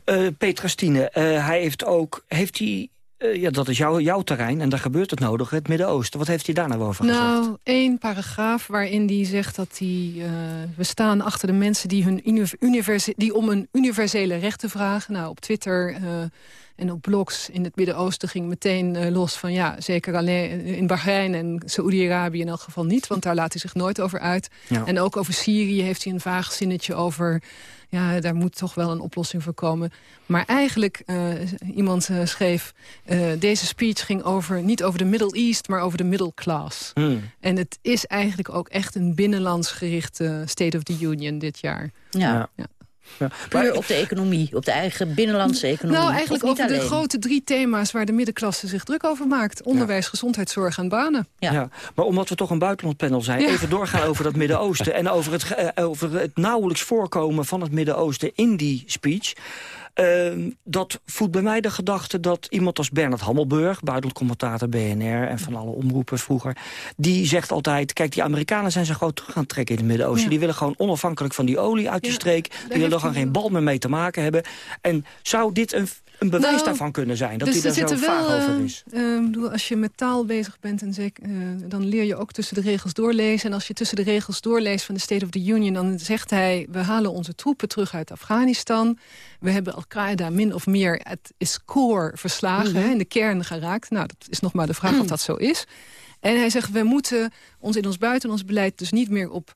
ja. Uh, Petra Stine, uh, hij heeft ook... Heeft hij uh, ja, dat is jouw, jouw terrein en daar gebeurt het nodig, het Midden-Oosten. Wat heeft hij daar nou over nou, gezegd? Nou, één paragraaf waarin hij zegt dat hij, uh, we staan achter de mensen die, hun die om een universele rechten vragen. Nou, op Twitter uh, en op blogs in het Midden-Oosten ging meteen los van... ja, zeker alleen in Bahrein en Saoedi-Arabië in elk geval niet... want daar laat hij zich nooit over uit. Ja. En ook over Syrië heeft hij een vaag zinnetje over ja, daar moet toch wel een oplossing voor komen. Maar eigenlijk, uh, iemand uh, schreef... Uh, deze speech ging over, niet over de Middle East, maar over de middle class. Hmm. En het is eigenlijk ook echt een binnenlands gerichte State of the Union dit jaar. ja. ja. Ja. Puur op de economie, op de eigen binnenlandse economie. Nou, eigenlijk over de grote drie thema's waar de middenklasse zich druk over maakt. Onderwijs, gezondheidszorg en banen. Ja. ja. maar omdat we toch een buitenlandpanel zijn, even doorgaan over dat Midden-Oosten... en over het, eh, over het nauwelijks voorkomen van het Midden-Oosten in die speech... Uh, dat voedt bij mij de gedachte dat iemand als Bernard Hammelburg... buitenlandcommentator BNR en van alle omroepen vroeger... die zegt altijd, kijk, die Amerikanen zijn zo groot terug gaan trekken in het Midden-Oosten. Die willen gewoon onafhankelijk van die olie uit die streek. Die willen er gewoon geen bal meer mee te maken hebben. En zou dit een een bewijs nou, daarvan kunnen zijn. Dat dus hij daar zo vaag wel, over is. Uh, als je met taal bezig bent, en zeker, uh, dan leer je ook tussen de regels doorlezen. En als je tussen de regels doorleest van de State of the Union... dan zegt hij, we halen onze troepen terug uit Afghanistan. We hebben Al-Qaeda min of meer het is core verslagen, mm -hmm. in de kern geraakt. Nou, dat is nog maar de vraag mm. of dat zo is. En hij zegt, we moeten ons in ons buitenlands dus niet meer op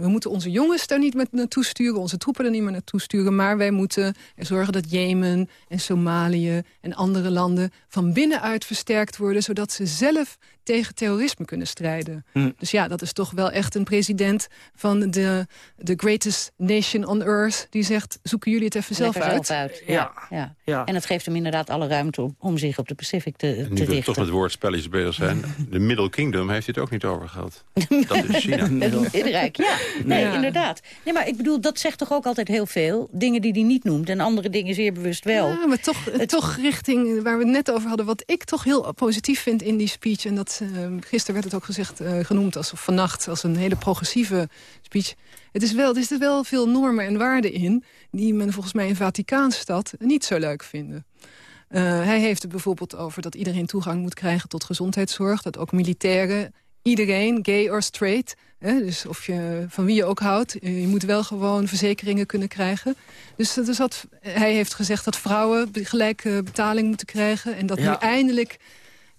we moeten onze jongens daar niet met naartoe sturen, onze troepen er niet meer naartoe sturen, maar wij moeten zorgen dat Jemen en Somalië en andere landen van binnenuit versterkt worden, zodat ze zelf tegen terrorisme kunnen strijden. Mm. Dus ja, dat is toch wel echt een president van de, de greatest nation on earth... die zegt, zoeken jullie het even zelf uit. uit. Ja. Ja. ja. En het geeft hem inderdaad alle ruimte om, om zich op de Pacific te, en te richten. toch met woordspelletjes bezig zijn. De Middle Kingdom heeft het ook niet over gehad. dat is China. Middenrijk, ja. Nee, ja. inderdaad. Nee, maar ik bedoel, dat zegt toch ook altijd heel veel. Dingen die hij niet noemt en andere dingen zeer bewust wel. Ja, maar toch, het... toch richting waar we het net over hadden... wat ik toch heel positief vind in die speech... en dat uh, gisteren werd het ook gezegd, uh, genoemd als, of vannacht... als een hele progressieve speech. Het is wel, er zitten wel veel normen en waarden in... die men volgens mij in Vaticaanstad niet zo leuk vinden. Uh, hij heeft het bijvoorbeeld over dat iedereen toegang moet krijgen tot gezondheidszorg. Dat ook militairen, iedereen, gay or straight... Hè, dus of je, van wie je ook houdt, je moet wel gewoon verzekeringen kunnen krijgen. Dus, dus dat, hij heeft gezegd dat vrouwen gelijke betaling moeten krijgen... en dat ja. nu eindelijk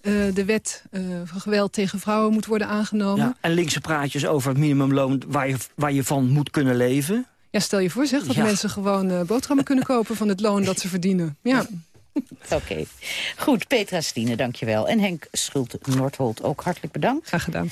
uh, de wet uh, van geweld tegen vrouwen moet worden aangenomen. Ja, en linkse praatjes over het minimumloon waar je, waar je van moet kunnen leven. Ja, stel je voor zeg dat ja. mensen gewoon uh, boterhammen kunnen kopen van het loon dat ze verdienen. Ja. Oké. Okay. Goed, Petra Stine, dankjewel. En Henk Schult-Noordholt, ook hartelijk bedankt. Graag gedaan.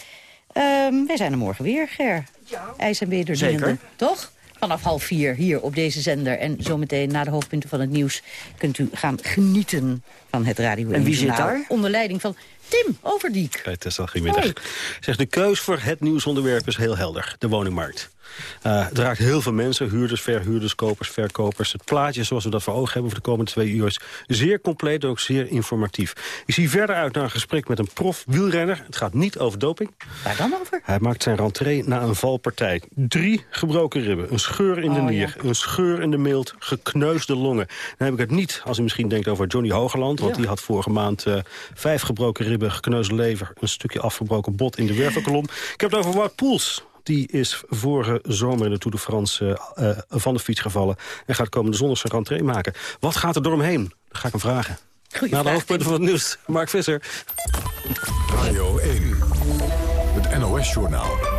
Um, wij zijn er morgen weer, Ger. Ja. IJs en Zeker. Toch? Vanaf half vier hier op deze zender. En zometeen na de hoofdpunten van het nieuws kunt u gaan genieten van het radio. En wie zit daar? Onder leiding van Tim Overdiek. Bij Tessel, goedemiddag. Zeg, de keus voor het nieuwsonderwerp is heel helder. De woningmarkt. Uh, het raakt heel veel mensen, huurders, verhuurders, kopers, verkopers. Het plaatje zoals we dat voor ogen hebben voor de komende twee uur... is zeer compleet en ook zeer informatief. Ik zie verder uit naar een gesprek met een prof wielrenner. Het gaat niet over doping. Waar dan over? Hij maakt zijn rentree na een valpartij. Drie gebroken ribben, een scheur in de oh, nier, een scheur in de mild, gekneusde longen. Dan heb ik het niet, als u misschien denkt over Johnny Hogeland... want die had vorige maand uh, vijf gebroken ribben, gekneusde lever... een stukje afgebroken bot in de wervelkolom. Ik heb het over Wout Poels die is vorige zomer in de Tour de France uh, van de fiets gevallen... en gaat komende zondag zijn rentree maken. Wat gaat er door hem heen? Dat ga ik hem vragen. Goeie Na de hoofdpunten van het nieuws, Mark Visser. Radio 1, het NOS-journaal.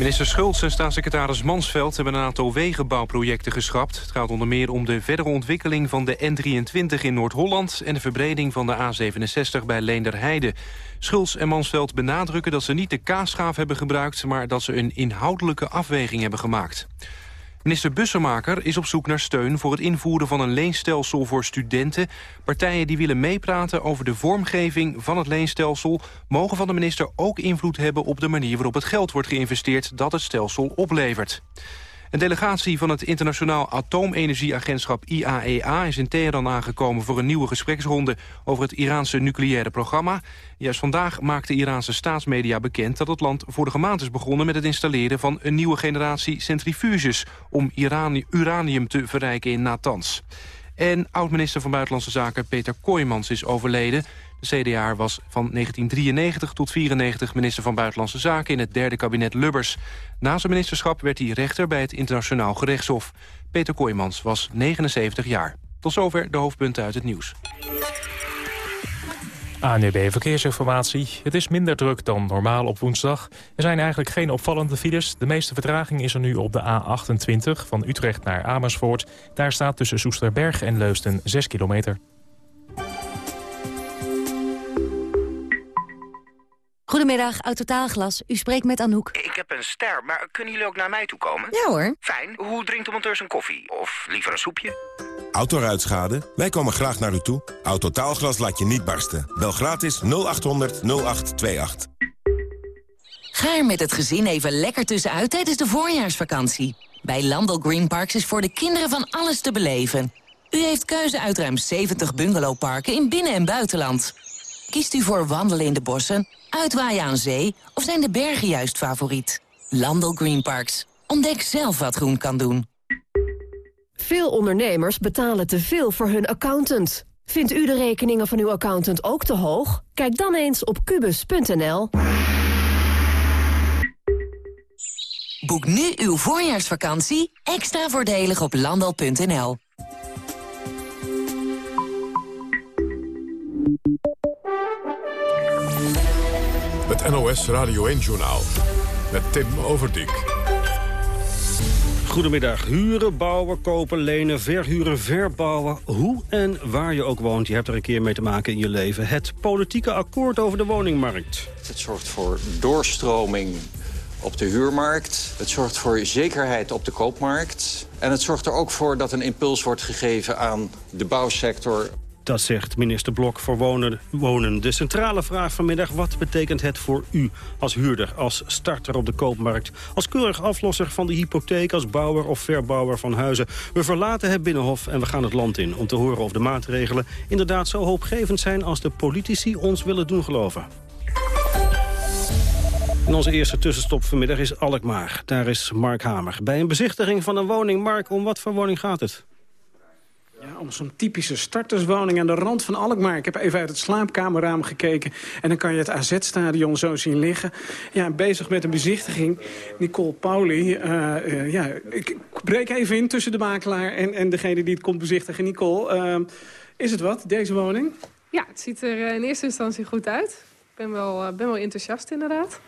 Minister Schultz en staatssecretaris Mansveld hebben een aantal wegenbouwprojecten geschrapt. Het gaat onder meer om de verdere ontwikkeling van de N23 in Noord-Holland... en de verbreding van de A67 bij Leenderheide. Schultz en Mansveld benadrukken dat ze niet de kaasschaaf hebben gebruikt... maar dat ze een inhoudelijke afweging hebben gemaakt. Minister Bussemaker is op zoek naar steun voor het invoeren van een leenstelsel voor studenten. Partijen die willen meepraten over de vormgeving van het leenstelsel... mogen van de minister ook invloed hebben op de manier waarop het geld wordt geïnvesteerd... dat het stelsel oplevert. Een delegatie van het Internationaal Atoomenergieagentschap IAEA... E is in Teheran aangekomen voor een nieuwe gespreksronde... over het Iraanse nucleaire programma. Juist vandaag maakte Iraanse staatsmedia bekend... dat het land vorige maand is begonnen met het installeren... van een nieuwe generatie centrifuges... om uranium te verrijken in Natanz. En oud-minister van Buitenlandse Zaken Peter Kooijmans is overleden. De CDA was van 1993 tot 94 minister van Buitenlandse Zaken... in het derde kabinet Lubbers. Na zijn ministerschap werd hij rechter bij het Internationaal Gerechtshof. Peter Kooijmans was 79 jaar. Tot zover de hoofdpunten uit het nieuws. ANUB Verkeersinformatie. Het is minder druk dan normaal op woensdag. Er zijn eigenlijk geen opvallende files. De meeste vertraging is er nu op de A28 van Utrecht naar Amersfoort. Daar staat tussen Soesterberg en Leusden 6 kilometer. Goedemiddag, Autotaalglas. U spreekt met Anouk. Ik heb een ster, maar kunnen jullie ook naar mij toe komen? Ja hoor. Fijn. Hoe drinkt de monteur zijn koffie? Of liever een soepje? Autoruitschade? Wij komen graag naar u toe. Autotaalglas laat je niet barsten. Bel gratis 0800 0828. Ga er met het gezin even lekker tussenuit tijdens de voorjaarsvakantie. Bij Landel Green Parks is voor de kinderen van alles te beleven. U heeft keuze uit ruim 70 bungalowparken in binnen- en buitenland. Kiest u voor wandelen in de bossen, uitwaaien aan zee... of zijn de bergen juist favoriet? Landel Green Parks. Ontdek zelf wat groen kan doen. Veel ondernemers betalen te veel voor hun accountant. Vindt u de rekeningen van uw accountant ook te hoog? Kijk dan eens op kubus.nl. Boek nu uw voorjaarsvakantie extra voordelig op landal.nl. Het NOS Radio 1-journaal met Tim Overdijk. Goedemiddag. Huren, bouwen, kopen, lenen, verhuren, verbouwen. Hoe en waar je ook woont, je hebt er een keer mee te maken in je leven. Het politieke akkoord over de woningmarkt. Het zorgt voor doorstroming op de huurmarkt. Het zorgt voor zekerheid op de koopmarkt. En het zorgt er ook voor dat een impuls wordt gegeven aan de bouwsector. Dat zegt minister Blok voor wonen, wonen. De centrale vraag vanmiddag, wat betekent het voor u als huurder, als starter op de koopmarkt, als keurig aflosser van de hypotheek, als bouwer of verbouwer van huizen? We verlaten het Binnenhof en we gaan het land in om te horen of de maatregelen inderdaad zo hoopgevend zijn als de politici ons willen doen geloven. En onze eerste tussenstop vanmiddag is Alkmaar. Daar is Mark Hamer. Bij een bezichtiging van een woning. Mark, om wat voor woning gaat het? Ja, om zo'n typische starterswoning aan de rand van Alkmaar. Ik heb even uit het slaapkamerraam gekeken. En dan kan je het AZ-stadion zo zien liggen. Ja, bezig met een bezichtiging. Nicole Pauli. Uh, uh, ja, ik breek even in tussen de makelaar en, en degene die het komt bezichtigen. Nicole, uh, is het wat, deze woning? Ja, het ziet er in eerste instantie goed uit. Ik ben wel, ben wel enthousiast inderdaad.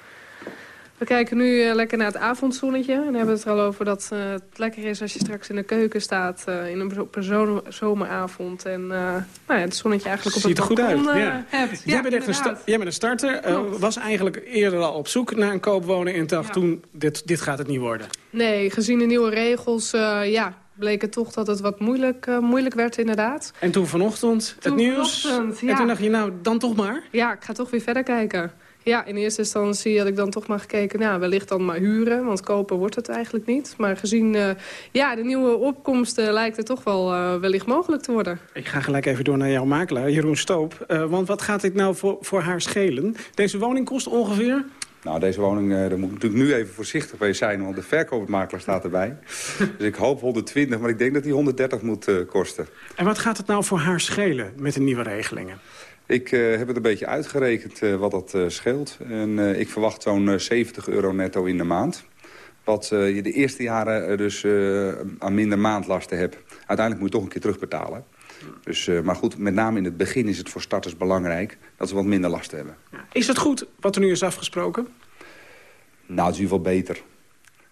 We kijken nu uh, lekker naar het avondzonnetje. En hebben het er al over dat uh, het lekker is als je straks in de keuken staat... Uh, in een, op een zomeravond. En nou ja, het zonnetje eigenlijk op Ziet het balkon goed uit, ja. hebt. Jij, bent echt een jij bent een starter. was eigenlijk eerder al op zoek naar een koopwoning... en dacht toen, dit, dit gaat het niet worden. Nee, gezien de nieuwe regels, ja, bleek het toch dat het wat moeilijk, uh, moeilijk werd inderdaad. En toen vanochtend het nieuws. Vanochtend, ja. En toen dacht je, nou, dan toch maar? Ja, ik ga toch weer verder kijken. Ja, in eerste instantie had ik dan toch maar gekeken... nou, wellicht dan maar huren, want kopen wordt het eigenlijk niet. Maar gezien uh, ja, de nieuwe opkomsten lijkt het toch wel uh, wellicht mogelijk te worden. Ik ga gelijk even door naar jouw makelaar, Jeroen Stoop. Uh, want wat gaat dit nou voor, voor haar schelen? Deze woning kost ongeveer... Nou, deze woning, daar moet ik natuurlijk nu even voorzichtig bij zijn... want de verkoopmakelaar staat erbij. dus ik hoop 120, maar ik denk dat die 130 moet uh, kosten. En wat gaat het nou voor haar schelen met de nieuwe regelingen? Ik uh, heb het een beetje uitgerekend uh, wat dat uh, scheelt. En ik verwacht zo'n 70 euro netto in de maand. Wat je de eerste jaren dus aan minder maandlasten hebt. Uiteindelijk moet je toch een keer terugbetalen. Dus, maar goed, met name in het begin is het voor starters belangrijk... dat ze wat minder lasten hebben. Is het goed wat er nu is afgesproken? Nou, het is in ieder geval beter.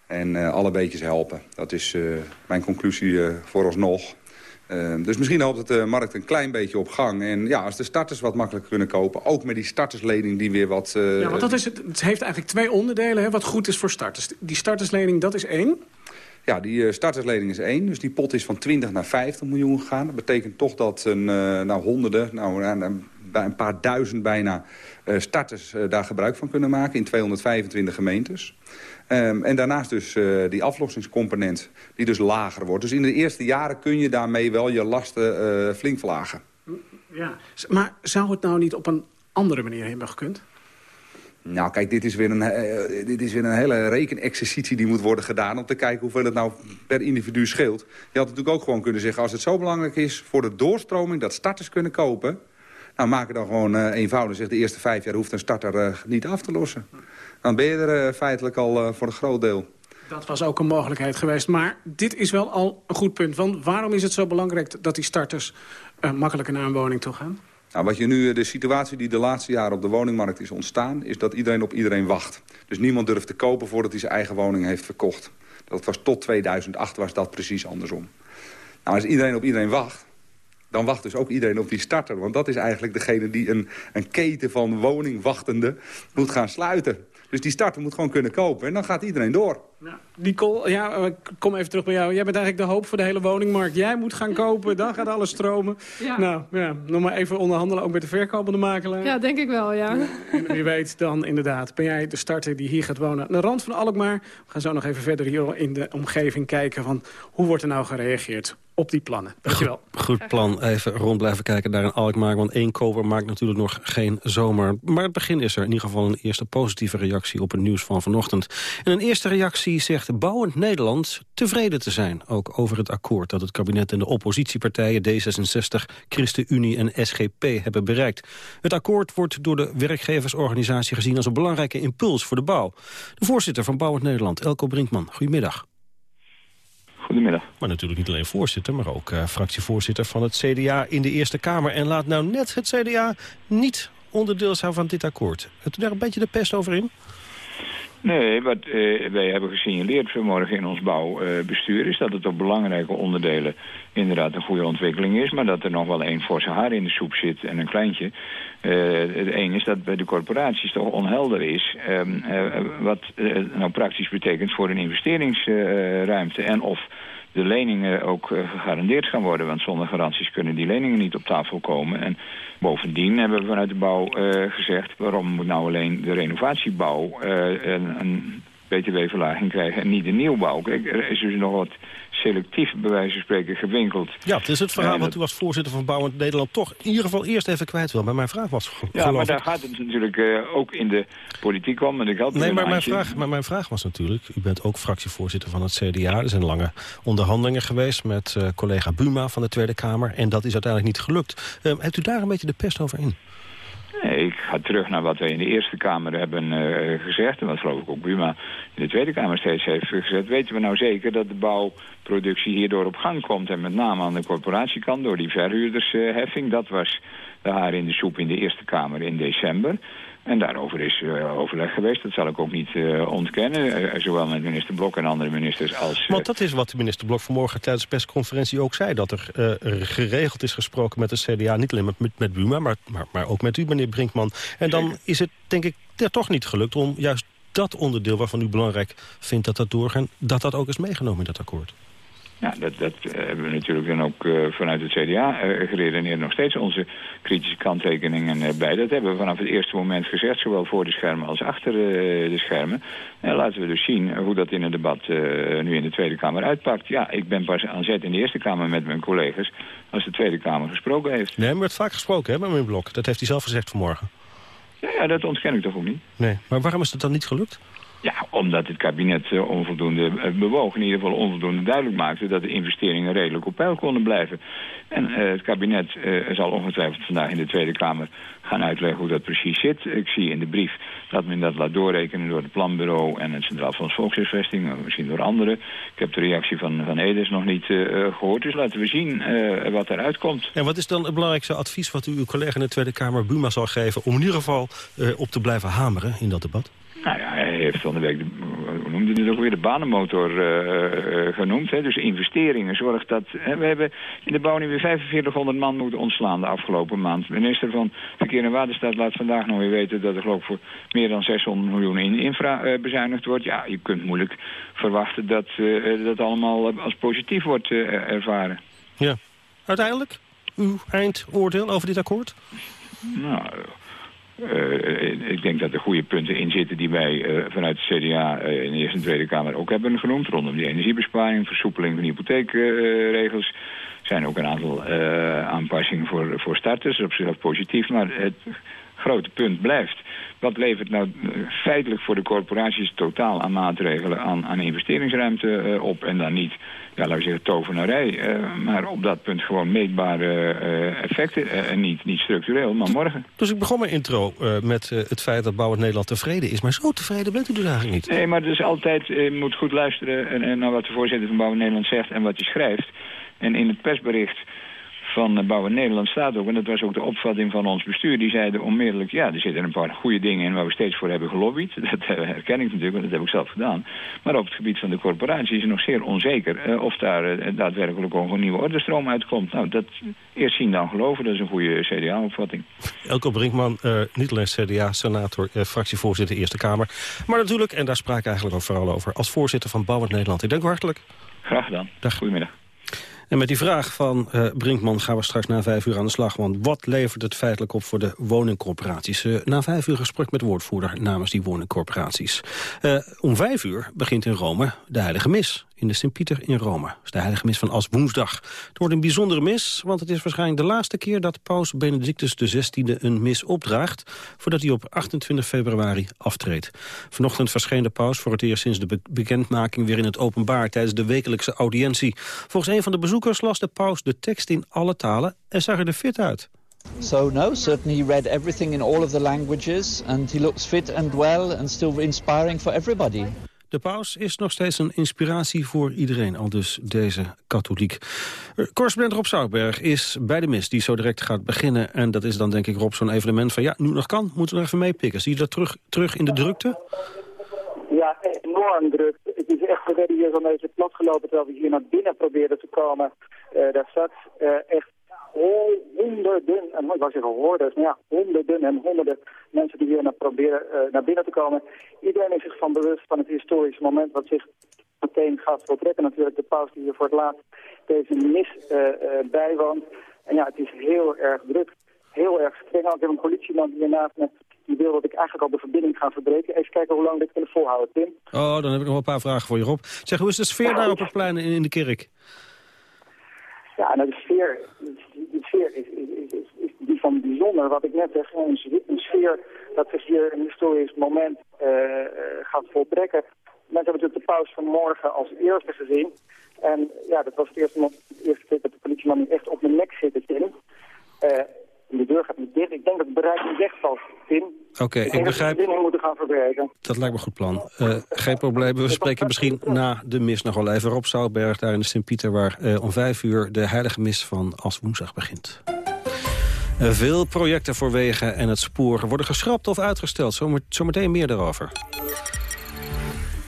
En alle beetjes helpen. Dat is mijn conclusie vooralsnog. Uh, dus misschien helpt het de markt een klein beetje op gang. En ja, als de starters wat makkelijker kunnen kopen... ook met die starterslening die weer wat... Uh... Ja, want dat is het, het heeft eigenlijk twee onderdelen, hè, wat goed is voor starters. Die starterslening, dat is één. Ja, die uh, starterslening is één. Dus die pot is van 20 naar 50 miljoen gegaan. Dat betekent toch dat een, nou, honderden, nou, een paar duizend bijna... starters daar gebruik van kunnen maken in 225 gemeentes. Um, en daarnaast dus uh, die aflossingscomponent die dus lager wordt. Dus in de eerste jaren kun je daarmee wel je lasten uh, flink verlagen. Ja, maar zou het nou niet op een andere manier hebben gekund? Nou, kijk, dit is, weer een, uh, dit is weer een hele rekenexercitie die moet worden gedaan... om te kijken hoeveel het nou per individu scheelt. Je had natuurlijk ook gewoon kunnen zeggen... als het zo belangrijk is voor de doorstroming dat starters kunnen kopen... nou, maak het dan gewoon uh, eenvoudig. Zeg, de eerste vijf jaar hoeft een starter uh, niet af te lossen dan ben je er uh, feitelijk al voor een groot deel. Dat was ook een mogelijkheid geweest. Maar dit is wel al een goed punt. Want waarom is het zo belangrijk dat die starters makkelijker naar een woning toe gaan? Nou, wat je nu, de situatie die de laatste jaren op de woningmarkt is ontstaan... is dat iedereen op iedereen wacht. Dus niemand durft te kopen voordat hij zijn eigen woning heeft verkocht. Dat was tot 2008 was dat precies andersom. Nou, als iedereen op iedereen wacht, dan wacht dus ook iedereen op die starter. Want dat is eigenlijk degene die een, een keten van woningwachtenden moet gaan sluiten. Dus die starter moet gewoon kunnen kopen. En dan gaat iedereen door. Ja. Nicole, ja, ik kom even terug bij jou. Jij bent eigenlijk de hoop voor de hele woningmarkt. Jij moet gaan kopen, dan gaat alles stromen. Ja. Nou, ja, nog maar even onderhandelen, ook met de verkopende makelaar. Ja, denk ik wel, ja. En wie weet dan inderdaad, ben jij de starter die hier gaat wonen. Aan de rand van Alkmaar. We gaan zo nog even verder hier in de omgeving kijken... van hoe wordt er nou gereageerd op die plannen. Dankjewel. Goed, goed plan. Even rond blijven kijken naar een Alkmaar. Want één koper maakt natuurlijk nog geen zomer. Maar het begin is er in ieder geval een eerste positieve reactie... op het nieuws van vanochtend. En een eerste reactie zegt Bouwend Nederland tevreden te zijn. Ook over het akkoord dat het kabinet en de oppositiepartijen... D66, ChristenUnie en SGP hebben bereikt. Het akkoord wordt door de werkgeversorganisatie gezien... als een belangrijke impuls voor de bouw. De voorzitter van Bouwend Nederland, Elko Brinkman. Goedemiddag. Goedemiddag. Maar natuurlijk niet alleen voorzitter, maar ook uh, fractievoorzitter van het CDA in de Eerste Kamer. En laat nou net het CDA niet onderdeel zijn van dit akkoord. Het u daar een beetje de pest over in? Nee, wat uh, wij hebben gesignaleerd vanmorgen in ons bouwbestuur... Uh, is dat het op belangrijke onderdelen inderdaad een goede ontwikkeling is... maar dat er nog wel één forse haar in de soep zit en een kleintje. Uh, het een is dat bij de corporaties toch onhelder is... Um, wat nou praktisch betekent voor een investeringsruimte... en of de leningen ook gegarandeerd gaan worden. Want zonder garanties kunnen die leningen niet op tafel komen. En bovendien hebben we vanuit de bouw uh, gezegd... waarom moet nou alleen de renovatiebouw uh, een, een btw-verlaging krijgen en niet de nieuwbouw? Kijk, er is dus nog wat selectief, bij wijze van spreken, gewinkeld. Ja, het is het verhaal wat u als voorzitter van Bouwend Nederland toch in ieder geval eerst even kwijt wil. Maar mijn vraag was... Ja, maar daar gaat het natuurlijk uh, ook in de politiek om. En ik had nee, maar mijn, vraag, maar mijn vraag was natuurlijk... U bent ook fractievoorzitter van het CDA. Er zijn lange onderhandelingen geweest met uh, collega Buma van de Tweede Kamer. En dat is uiteindelijk niet gelukt. Uh, hebt u daar een beetje de pest over in? Nee, ik ga terug naar wat wij in de Eerste Kamer hebben uh, gezegd... en wat geloof ik ook Buma in de Tweede Kamer steeds heeft gezegd... weten we nou zeker dat de bouwproductie hierdoor op gang komt... en met name aan de corporatiekant door die verhuurdersheffing. dat was de haar in de soep in de Eerste Kamer in december... En daarover is uh, overleg geweest. Dat zal ik ook niet uh, ontkennen. Uh, zowel met minister Blok en andere ministers als... Want dat is wat de minister Blok vanmorgen tijdens de persconferentie ook zei. Dat er geregeld is gesproken met de CDA. Niet alleen met, met Buma, maar, maar, maar ook met u, meneer Brinkman. En dan is het, denk ik, er toch niet gelukt om juist dat onderdeel waarvan u belangrijk vindt dat dat doorgaan... dat dat ook is meegenomen in dat akkoord. Ja, dat, dat eh, hebben we natuurlijk dan ook uh, vanuit het CDA uh, geredeneerd. Nog steeds onze kritische kanttekeningen bij. Dat hebben we vanaf het eerste moment gezegd, zowel voor de schermen als achter de schermen. En laten we dus zien hoe dat in het debat nu in de Tweede Kamer uitpakt. Ja, ik ben pas aan zet in de Eerste Kamer met mijn collega's als de Tweede Kamer gesproken heeft. Nee, maar het vaak gesproken hè, met mijn blok. Dat heeft hij zelf gezegd vanmorgen. Ja, ja, dat ontken ik toch ook niet. Nee, maar waarom is het dan niet gelukt? Ja, omdat het kabinet uh, onvoldoende uh, bewoog. In ieder geval onvoldoende duidelijk maakte dat de investeringen redelijk op peil konden blijven. En uh, het kabinet zal ongetwijfeld vandaag in de Tweede Kamer gaan uitleggen hoe dat precies zit. Ik zie in de brief dat men dat laat doorrekenen door het Planbureau en het Centraal Fonds Volkshuisvesting, misschien door anderen. Ik heb de reactie van, van Edes nog niet gehoord, dus laten we zien wat eruit komt. En wat is dan het belangrijkste advies wat u uw collega in de Tweede Kamer, Buma, zal geven om in ieder geval op te blijven hameren in dat debat? Nou ja, heeft van de week, de, noemde het ook weer, de banenmotor uh, uh, genoemd. Hè? Dus investeringen. Zorg dat, hè, we hebben in de bouw nu weer 4500 man moeten ontslaan de afgelopen maand. De minister van Verkeer en Waterstaat laat vandaag nog weer weten dat er geloof ik voor meer dan 600 miljoen in infra uh, bezuinigd wordt. Ja, je kunt moeilijk verwachten dat dat allemaal als positief wordt ervaren. Ja, uiteindelijk uw eindoordeel over dit akkoord? Nou... Uh, ik denk dat er goede punten in zitten die wij uh, vanuit het CDA in de Eerste en Tweede Kamer ook hebben genoemd. Rondom die energiebesparing, versoepeling van hypotheekregels. Er zijn ook een aantal aanpassingen voor, voor starters, op zich positief. Maar het grote punt blijft. Wat levert nou feitelijk voor de corporaties totaal aan maatregelen, aan, aan investeringsruimte op en dan niet ja, laten we zeggen, tovenarij. Uh, maar op dat punt gewoon meetbare effecten. En niet, niet structureel, maar morgen. Dus ik begon mijn intro met het feit dat Bouwend Nederland tevreden is. Maar zo tevreden bent u dus eigenlijk niet. Nee, maar dus altijd, je moet goed luisteren en, en naar wat de voorzitter van Bouwend Nederland zegt en wat hij schrijft. En in het persbericht van Bouwen Nederland staat ook, en dat was ook de opvatting van ons bestuur, die zeiden onmiddellijk, ja, er zitten een paar goede dingen in waar we steeds voor hebben gelobbyd. Dat herken ik natuurlijk, want dat heb ik zelf gedaan. Maar op het gebied van de corporatie is het nog zeer onzeker eh, of daar eh, daadwerkelijk ook een nieuwe orderstroom uitkomt. Nou, dat eerst zien dan geloven, dat is een goede CDA-opvatting. Elko Brinkman, uh, niet alleen CDA-senator, uh, fractievoorzitter Eerste Kamer, maar natuurlijk, en daar spraak ik eigenlijk ook vooral over, als voorzitter van Bouwend Nederland. Ik dank u hartelijk. Graag gedaan. Dag. Goedemiddag. En met die vraag van uh, Brinkman gaan we straks na vijf uur aan de slag. Want wat levert het feitelijk op voor de woningcorporaties? Uh, na vijf uur gesprek met woordvoerder namens die woningcorporaties. Uh, om vijf uur begint in Rome de Heilige Mis in de Sint-Pieter in Rome. Dat is de heilige mis van As woensdag. Het wordt een bijzondere mis, want het is waarschijnlijk de laatste keer... dat paus Benedictus XVI een mis opdraagt... voordat hij op 28 februari aftreedt. Vanochtend verscheen de paus voor het eerst sinds de bekendmaking... weer in het openbaar tijdens de wekelijkse audiëntie. Volgens een van de bezoekers las de paus de tekst in alle talen... en zag er de fit uit. So no, certainly he read everything in all of the languages... and he looks fit and well and still inspiring for everybody. De paus is nog steeds een inspiratie voor iedereen, al dus deze katholiek. Eh, correspondent Rob Zoutberg is bij de mis die zo direct gaat beginnen. En dat is dan denk ik Rob zo'n evenement van ja, nu nog kan, moeten we nog even meepikken. Zie je dat terug, terug in de drukte? Ja, enorm druk. Het is echt, we werden hier zo'n beetje platgelopen terwijl we hier naar binnen probeerden te komen. Uh, daar zat uh, echt honderden, en ik wou zeggen hoorders, maar ja, honderden en honderden mensen die hier naar proberen uh, naar binnen te komen. Iedereen is zich van bewust van het historische moment wat zich meteen gaat voltrekken. Natuurlijk de paus die hier voor het laatst deze mis uh, uh, bijwoont. En ja, het is heel erg druk, heel erg streng. Ik heb een politieman hier naast me die wil dat ik eigenlijk al de verbinding ga verbreken. Even kijken hoe lang dit kunnen volhouden, Tim. Oh, dan heb ik nog een paar vragen voor je, Rob. Zeg, hoe is de sfeer daar op het plein in, in de kerk? Ja, nou, de sfeer, de sfeer is, is, is, is, die van bijzonder. Wat ik net zeg, een, sfeer dat zich hier een historisch moment uh, gaat voltrekken. Mensen hebben natuurlijk de pauze van morgen als eerste gezien. En ja, dat was het eerste, de eerste keer dat de politieman echt op mijn nek zit te De deur gaat niet dicht. Ik denk dat het bereik niet wegvalt, Tim. Oké, okay, ik, ik begrijp... Dat we moeten gaan verbreken. Dat lijkt me een goed plan. Uh, geen probleem. We spreken misschien na de mis nog wel even. Rob Zoutberg daar in de Sint-Pieter... waar uh, om vijf uur de heilige mis van Als Woensdag begint. Uh, veel projecten voor wegen en het spoor worden geschrapt of uitgesteld. Zometeen meer daarover.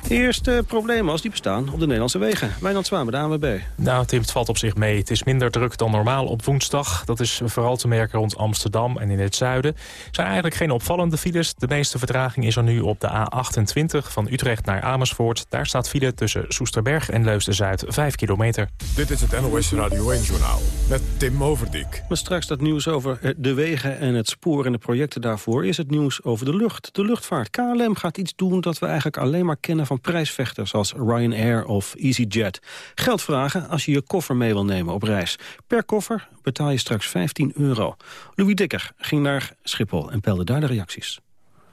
Eerste problemen als die bestaan op de Nederlandse wegen. Wijnand Zwaan bij de ANWB. Nou, Tim, het valt op zich mee. Het is minder druk dan normaal op woensdag. Dat is vooral te merken rond Amsterdam en in het zuiden. Er zijn eigenlijk geen opvallende files. De meeste vertraging is er nu op de A28 van Utrecht naar Amersfoort. Daar staat file tussen Soesterberg en Leusden-Zuid 5 kilometer. Dit is het NOS Radio 1-journaal met Tim Overdijk. Maar straks dat nieuws over eh, de wegen en het spoor en de projecten daarvoor... is het nieuws over de lucht, de luchtvaart. KLM gaat iets doen dat we eigenlijk alleen maar kennen van prijsvechters... als Ryanair of EasyJet. Geld vragen als je je koffer mee wil nemen op reis. Per koffer betaal je straks 15 euro. Louis Dikker ging naar Schiphol en pelde daar de reacties.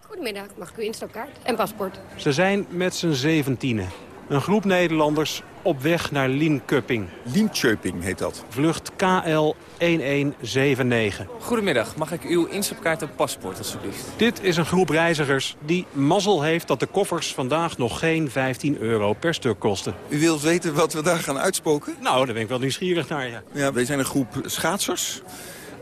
Goedemiddag, mag ik uw instapkaart en paspoort? Ze zijn met z'n zeventienen. Een groep Nederlanders op weg naar Linköping. Linköping heet dat. Vlucht KL 1179. Goedemiddag, mag ik uw instapkaart en paspoort alsjeblieft? Dit is een groep reizigers die mazzel heeft dat de koffers vandaag nog geen 15 euro per stuk kosten. U wilt weten wat we daar gaan uitspoken? Nou, daar ben ik wel nieuwsgierig naar, ja. Ja, wij zijn een groep schaatsers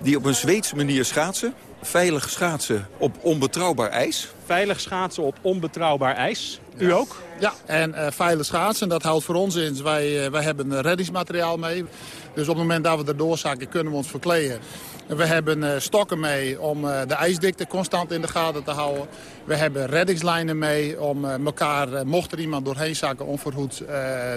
die op een Zweedse manier schaatsen. Veilig schaatsen op onbetrouwbaar ijs. Veilig schaatsen op onbetrouwbaar ijs. U ook? Ja, en uh, veilig schaatsen, dat houdt voor ons in. Wij, uh, wij hebben reddingsmateriaal mee. Dus op het moment dat we erdoor zakken, kunnen we ons verkleden. We hebben uh, stokken mee om de ijsdikte constant in de gaten te houden. We hebben reddingslijnen mee om elkaar, mocht er iemand doorheen zakken onverhoed,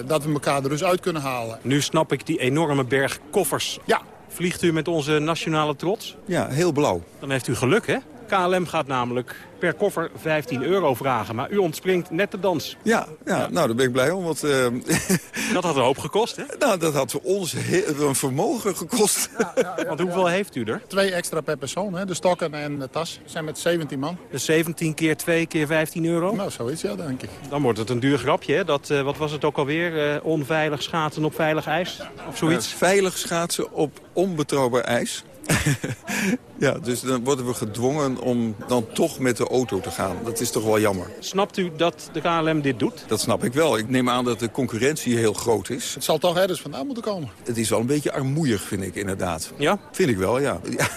dat we elkaar er dus uit kunnen halen. Nu snap ik die enorme berg koffers. Ja. Vliegt u met onze nationale trots? Ja, heel blauw. Dan heeft u geluk, hè? KLM gaat namelijk per koffer 15 euro vragen. Maar u ontspringt net de dans. Ja, ja, ja. nou daar ben ik blij om. Want, uh... dat had een hoop gekost, hè? Nou, dat had voor ons een vermogen gekost. Ja, ja, want hoeveel heeft u er? Twee extra per persoon, hè? de stokken en de tas. We zijn met 17 man. Dus 17 keer 2 keer 15 euro? Nou, zoiets, ja, denk ik. Dan wordt het een duur grapje, hè? Dat, uh, wat was het ook alweer? Uh, onveilig schaatsen op veilig ijs? Of zoiets? veilig schaatsen op onbetrouwbaar ijs. ja, dus dan worden we gedwongen om dan toch met de auto te gaan. Dat is toch wel jammer. Snapt u dat de KLM dit doet? Dat snap ik wel. Ik neem aan dat de concurrentie heel groot is. Het zal toch ergens vandaan moeten komen? Het is wel een beetje armoeig, vind ik inderdaad. Ja? Vind ik wel, ja. ja.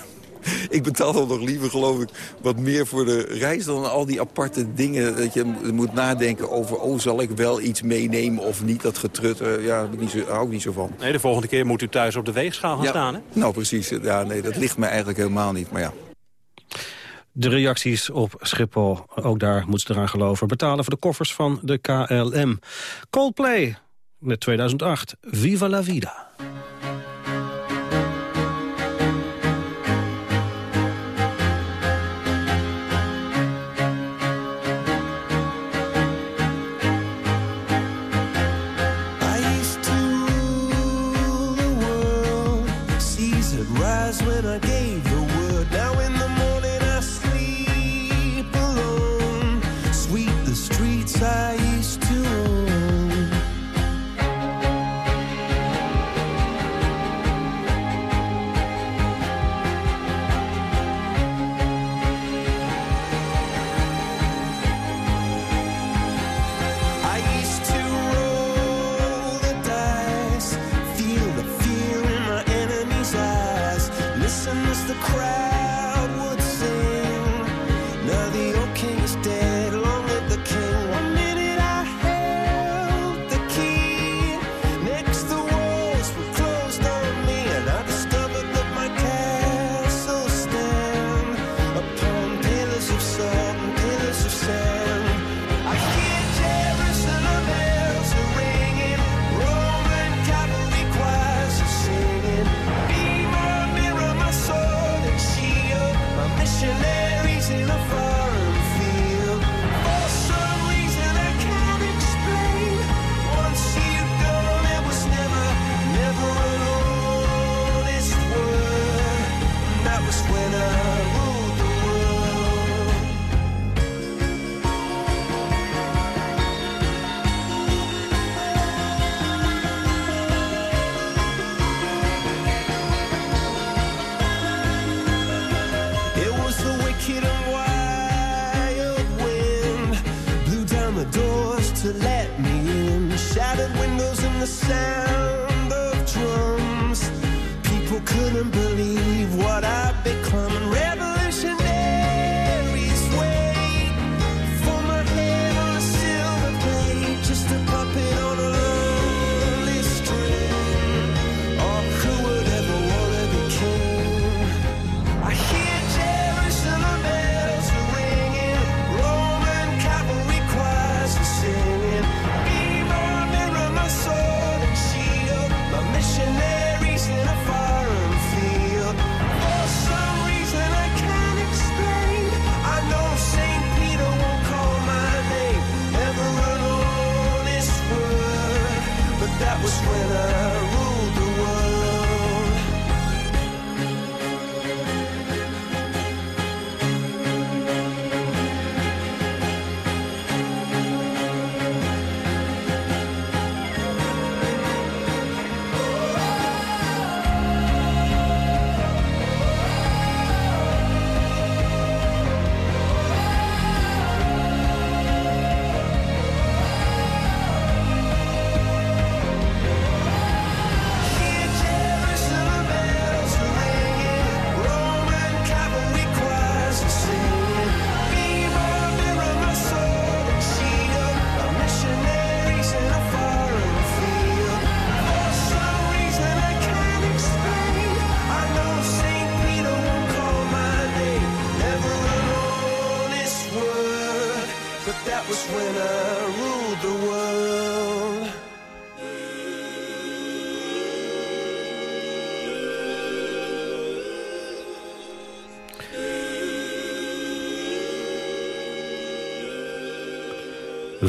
Ik betaal dan nog liever, geloof ik, wat meer voor de reis... dan al die aparte dingen dat je moet nadenken over... oh, zal ik wel iets meenemen of niet? Dat getrutter, ja, daar, ik niet zo, hou ik niet zo van. Nee, de volgende keer moet u thuis op de weegschaal gaan ja, staan, hè? Nou, precies. Ja, nee, dat ligt mij eigenlijk helemaal niet, maar ja. De reacties op Schiphol, ook daar moet ze eraan geloven. Betalen voor de koffers van de KLM. Coldplay, met 2008, Viva la Vida.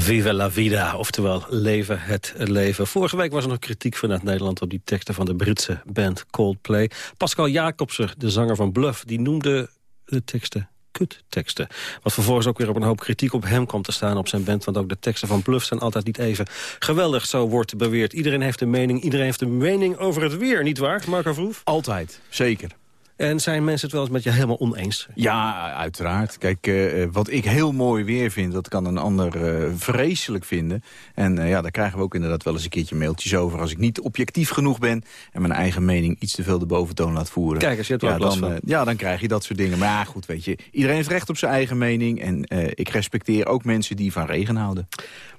Viva la vida, oftewel leven het leven. Vorige week was er nog kritiek vanuit Nederland op die teksten van de Britse band Coldplay. Pascal Jacobsen, de zanger van Bluff, die noemde de teksten kutteksten. Wat vervolgens ook weer op een hoop kritiek op hem komt te staan op zijn band. Want ook de teksten van Bluff zijn altijd niet even geweldig, zo wordt beweerd. Iedereen heeft een mening, iedereen heeft een mening over het weer, niet waar, Marco Vroef? Altijd, zeker. En zijn mensen het wel eens met je helemaal oneens? Ja, uiteraard. Kijk, uh, wat ik heel mooi weer vind, dat kan een ander uh, vreselijk vinden. En uh, ja, daar krijgen we ook inderdaad wel eens een keertje mailtjes over. Als ik niet objectief genoeg ben en mijn eigen mening iets te veel de boventoon laat voeren. Kijk, als je het ja, dan, ja, dan krijg je dat soort dingen. Maar ja, goed, weet je, iedereen heeft recht op zijn eigen mening. En ik respecteer ook mensen die van regen houden.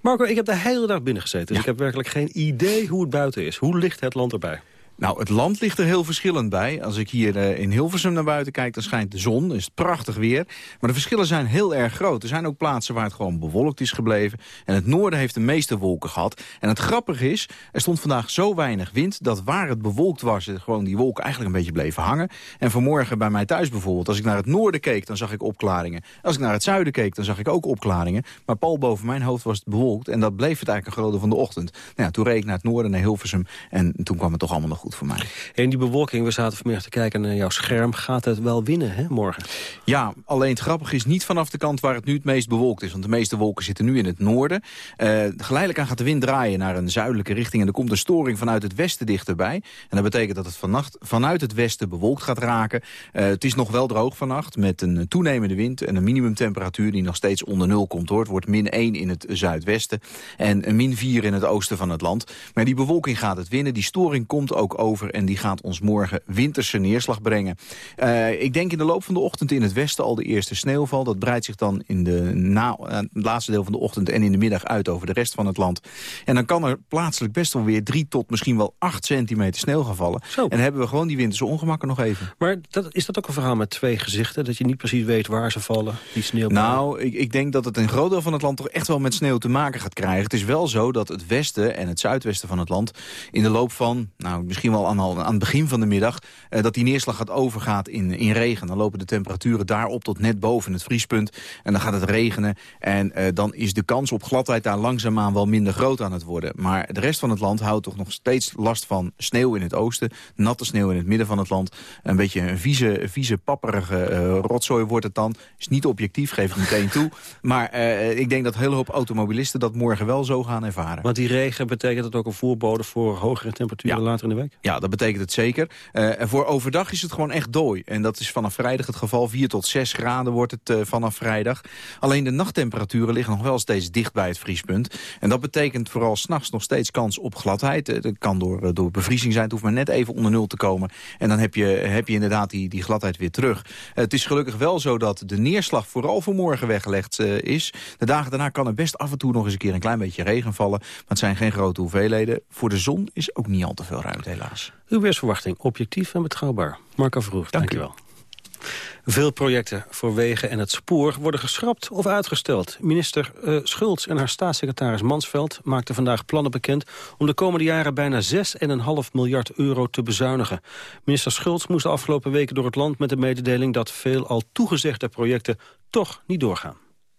Marco, ik heb de hele dag binnen gezeten. Dus ja. ik heb werkelijk geen idee hoe het buiten is. Hoe ligt het land erbij? Nou, het land ligt er heel verschillend bij. Als ik hier uh, in Hilversum naar buiten kijk, dan schijnt de zon. is het prachtig weer. Maar de verschillen zijn heel erg groot. Er zijn ook plaatsen waar het gewoon bewolkt is gebleven. En het noorden heeft de meeste wolken gehad. En het grappige is, er stond vandaag zo weinig wind... dat waar het bewolkt was, gewoon die wolken eigenlijk een beetje bleven hangen. En vanmorgen bij mij thuis bijvoorbeeld, als ik naar het noorden keek... dan zag ik opklaringen. Als ik naar het zuiden keek, dan zag ik ook opklaringen. Maar pal boven mijn hoofd was het bewolkt. En dat bleef het eigenlijk een groot deel van de ochtend. Nou toen reed ik naar het noorden, naar Hilversum. En toen kwam het toch allemaal nog goed voor mij. En die bewolking, we zaten vanmiddag te kijken naar jouw scherm. Gaat het wel winnen, hè, morgen? Ja, alleen het grappige is niet vanaf de kant waar het nu het meest bewolkt is. Want de meeste wolken zitten nu in het noorden. Uh, geleidelijk aan gaat de wind draaien naar een zuidelijke richting. En er komt een storing vanuit het westen dichterbij. En dat betekent dat het vannacht vanuit het westen bewolkt gaat raken. Uh, het is nog wel droog vannacht met een toenemende wind... en een minimumtemperatuur die nog steeds onder nul komt. Hoor. Het wordt min 1 in het zuidwesten en een min 4 in het oosten van het land. Maar die bewolking gaat het winnen. Die storing komt ook over en die gaat ons morgen winterse neerslag brengen. Uh, ik denk in de loop van de ochtend in het westen al de eerste sneeuwval. Dat breidt zich dan in de na, uh, het laatste deel van de ochtend en in de middag uit over de rest van het land. En dan kan er plaatselijk best wel weer drie tot misschien wel acht centimeter sneeuw gaan vallen. Zo. En hebben we gewoon die winterse ongemakken nog even. Maar dat, is dat ook een verhaal met twee gezichten? Dat je niet precies weet waar ze vallen, die sneeuw? Nou, ik, ik denk dat het een groot deel van het land toch echt wel met sneeuw te maken gaat krijgen. Het is wel zo dat het westen en het zuidwesten van het land in de loop van, nou misschien wel aan, aan het begin van de middag... Uh, dat die neerslag gaat overgaat in, in regen. Dan lopen de temperaturen daarop tot net boven het vriespunt. En dan gaat het regenen. En uh, dan is de kans op gladheid daar langzaamaan wel minder groot aan het worden. Maar de rest van het land houdt toch nog steeds last van sneeuw in het oosten. Natte sneeuw in het midden van het land. Een beetje een vieze, vieze papperige uh, rotzooi wordt het dan. Is niet objectief, geef ik meteen toe. Maar ik denk dat een hele hoop automobilisten dat morgen wel zo gaan ervaren. Want die regen betekent dat ook een voorbode voor hogere temperaturen ja. later in de week? Ja, dat betekent het zeker. En voor overdag is het gewoon echt dooi. En dat is vanaf vrijdag het geval. 4 tot 6 graden wordt het uh, vanaf vrijdag. Alleen de nachttemperaturen liggen nog wel steeds dicht bij het vriespunt. En dat betekent vooral s'nachts nog steeds kans op gladheid. Uh, dat kan door, door bevriezing zijn. Het hoeft maar net even onder nul te komen. En dan heb je, heb je inderdaad die, die gladheid weer terug. het is gelukkig wel zo dat de neerslag vooral voor morgen weggelegd is. De dagen daarna kan er best af en toe nog eens een keer een klein beetje regen vallen. Maar het zijn geen grote hoeveelheden. Voor de zon is ook niet al te veel ruimte helaas. Uw weersverwachting, objectief en betrouwbaar. Marco Vroeg, dank, dank u wel. Veel projecten voor wegen en het spoor worden geschrapt of uitgesteld. Minister uh, Schultz en haar staatssecretaris Mansveld maakten vandaag plannen bekend... om de komende jaren bijna 6,5 miljard euro te bezuinigen. Minister Schultz moest de afgelopen weken door het land met de mededeling... dat veel al toegezegde projecten toch niet doorgaan.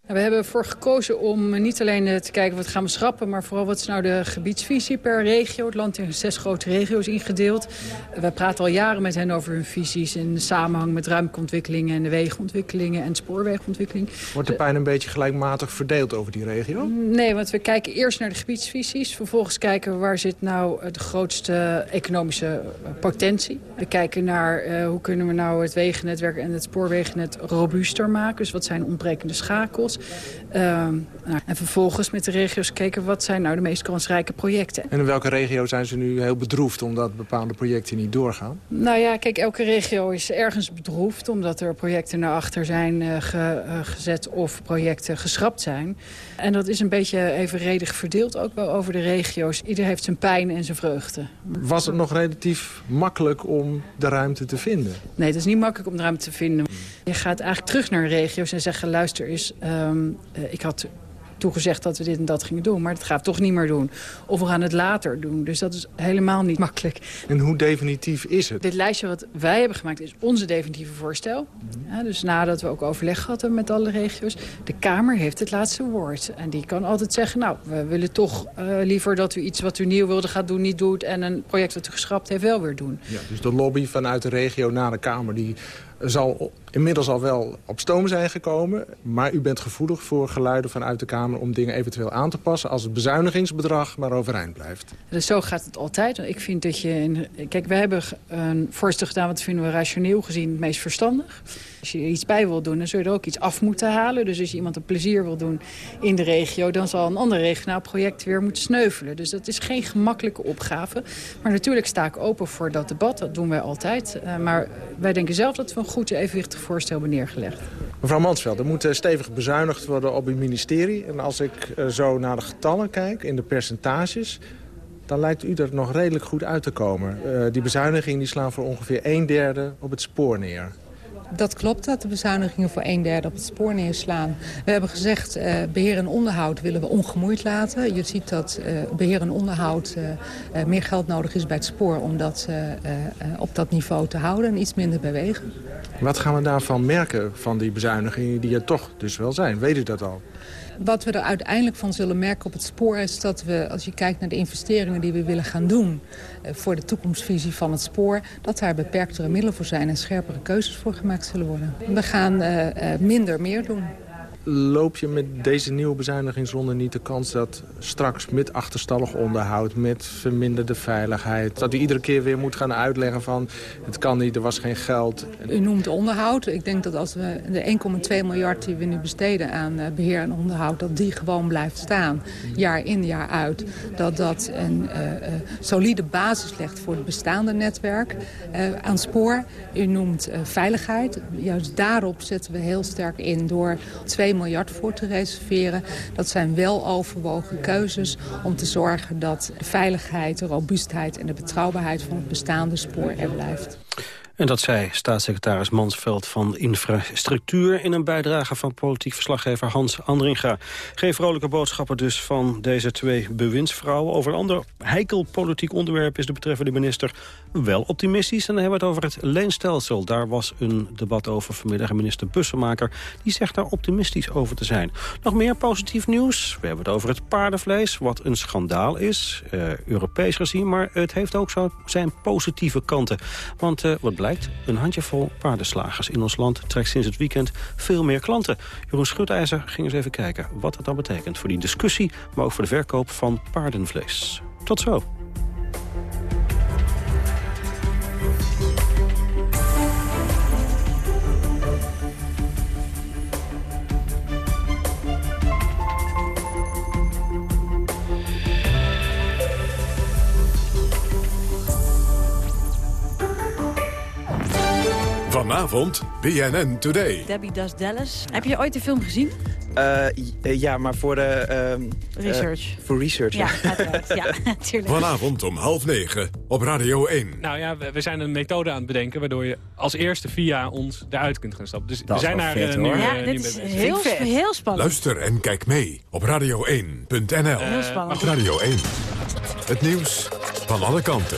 We hebben ervoor gekozen om niet alleen te kijken wat gaan we schrappen... maar vooral wat is nou de gebiedsvisie per regio. Het land in zes grote regio's ingedeeld. We praten al jaren met hen over hun visies... in samenhang met ruimteontwikkelingen en de wegenontwikkelingen en spoorwegontwikkeling. Wordt de pijn een beetje gelijkmatig verdeeld over die regio? Nee, want we kijken eerst naar de gebiedsvisies. Vervolgens kijken we waar zit nou de grootste economische potentie. We kijken naar uh, hoe kunnen we nou het wegennetwerk en het spoorwegennet robuuster maken. Dus wat zijn ontbrekende schakels. Uh, nou, en vervolgens met de regio's kijken wat zijn nou de meest kansrijke projecten. En in welke regio zijn ze nu heel bedroefd omdat bepaalde projecten niet doorgaan? Nou ja, kijk, elke regio is ergens bedroefd omdat er projecten naar achter zijn uh, ge, uh, gezet of projecten geschrapt zijn. En dat is een beetje evenredig verdeeld ook wel over de regio's. Ieder heeft zijn pijn en zijn vreugde. Was het nog relatief makkelijk om de ruimte te vinden? Nee, het is niet makkelijk om de ruimte te vinden. Je gaat eigenlijk terug naar regio's en zeggen, luister eens, um, uh, ik had toegezegd dat we dit en dat gingen doen. Maar dat gaat toch niet meer doen. Of we gaan het later doen. Dus dat is helemaal niet makkelijk. En hoe definitief is het? Dit lijstje wat wij hebben gemaakt is onze definitieve voorstel. Ja, dus nadat we ook overleg hadden met alle regio's. De Kamer heeft het laatste woord. En die kan altijd zeggen, nou, we willen toch uh, liever dat u iets wat u nieuw wilde gaat doen niet doet. En een project dat u geschrapt heeft wel weer doen. Ja, dus de lobby vanuit de regio naar de Kamer... die zal inmiddels al wel op stoom zijn gekomen. Maar u bent gevoelig voor geluiden vanuit de Kamer... om dingen eventueel aan te passen als het bezuinigingsbedrag maar overeind blijft. Dus zo gaat het altijd. Ik vind dat je... Kijk, we hebben een voorstel gedaan wat vinden we rationeel gezien het meest verstandig. Als je er iets bij wil doen, dan zul je er ook iets af moeten halen. Dus als je iemand een plezier wil doen in de regio... dan zal een ander regionaal project weer moeten sneuvelen. Dus dat is geen gemakkelijke opgave. Maar natuurlijk sta ik open voor dat debat. Dat doen wij altijd. Uh, maar wij denken zelf dat we een goed evenwichtig voorstel neergelegd. Mevrouw Mansveld, er moet uh, stevig bezuinigd worden op uw ministerie. En als ik uh, zo naar de getallen kijk, in de percentages dan lijkt u er nog redelijk goed uit te komen. Uh, die bezuinigingen die slaan voor ongeveer een derde op het spoor neer. Dat klopt, dat de bezuinigingen voor een derde op het spoor neerslaan. We hebben gezegd, uh, beheer en onderhoud willen we ongemoeid laten. Je ziet dat uh, beheer en onderhoud uh, meer geld nodig is bij het spoor... om dat op dat niveau te houden en iets minder bewegen. Wat gaan we daarvan merken van die bezuinigingen die er toch dus wel zijn? Weet u dat al? Wat we er uiteindelijk van zullen merken op het spoor is dat we, als je kijkt naar de investeringen die we willen gaan doen voor de toekomstvisie van het spoor, dat daar beperktere middelen voor zijn en scherpere keuzes voor gemaakt zullen worden. We gaan uh, uh, minder meer doen loop je met deze nieuwe bezuinigingsronde niet de kans dat straks met achterstallig onderhoud, met verminderde veiligheid, dat u iedere keer weer moet gaan uitleggen van het kan niet, er was geen geld. U noemt onderhoud. Ik denk dat als we de 1,2 miljard die we nu besteden aan beheer en onderhoud, dat die gewoon blijft staan, jaar in jaar uit. Dat dat een uh, uh, solide basis legt voor het bestaande netwerk aan spoor. U noemt veiligheid. Juist daarop zetten we heel sterk in door 2 miljard voor te reserveren. Dat zijn wel overwogen keuzes om te zorgen dat de veiligheid, de robuustheid en de betrouwbaarheid van het bestaande spoor er blijft. En dat zei staatssecretaris Mansveld van Infrastructuur... in een bijdrage van politiek verslaggever Hans Andringa. Geen vrolijke boodschappen dus van deze twee bewindsvrouwen. Over een ander heikel politiek onderwerp is de betreffende minister wel optimistisch. En dan hebben we het over het leenstelsel. Daar was een debat over vanmiddag. Minister Bussemaker die zegt daar optimistisch over te zijn. Nog meer positief nieuws. We hebben het over het paardenvlees, wat een schandaal is. Uh, Europees gezien, maar het heeft ook zo zijn positieve kanten. Want uh, wat blijkt een handjevol paardenslagers in ons land trekt sinds het weekend veel meer klanten. Jeroen Schutijzer ging eens even kijken wat dat dan betekent voor die discussie, maar ook voor de verkoop van paardenvlees. Tot zo. Vanavond BNN Today. Debbie Does Dallas. Heb je ooit de film gezien? Uh, ja, maar voor de... Uh, research. Uh, voor research, ja. Ja, ja, natuurlijk. Vanavond om half negen op Radio 1. Nou ja, we, we, zijn een methode aan het bedenken... waardoor je als eerste via ons eruit kunt gaan stappen. Dus Dat we zijn daar vet, nu, ja, dit is heel, heel spannend. Luister en kijk mee op radio1.nl. heel spannend. Radio 1. Het nieuws van alle kanten.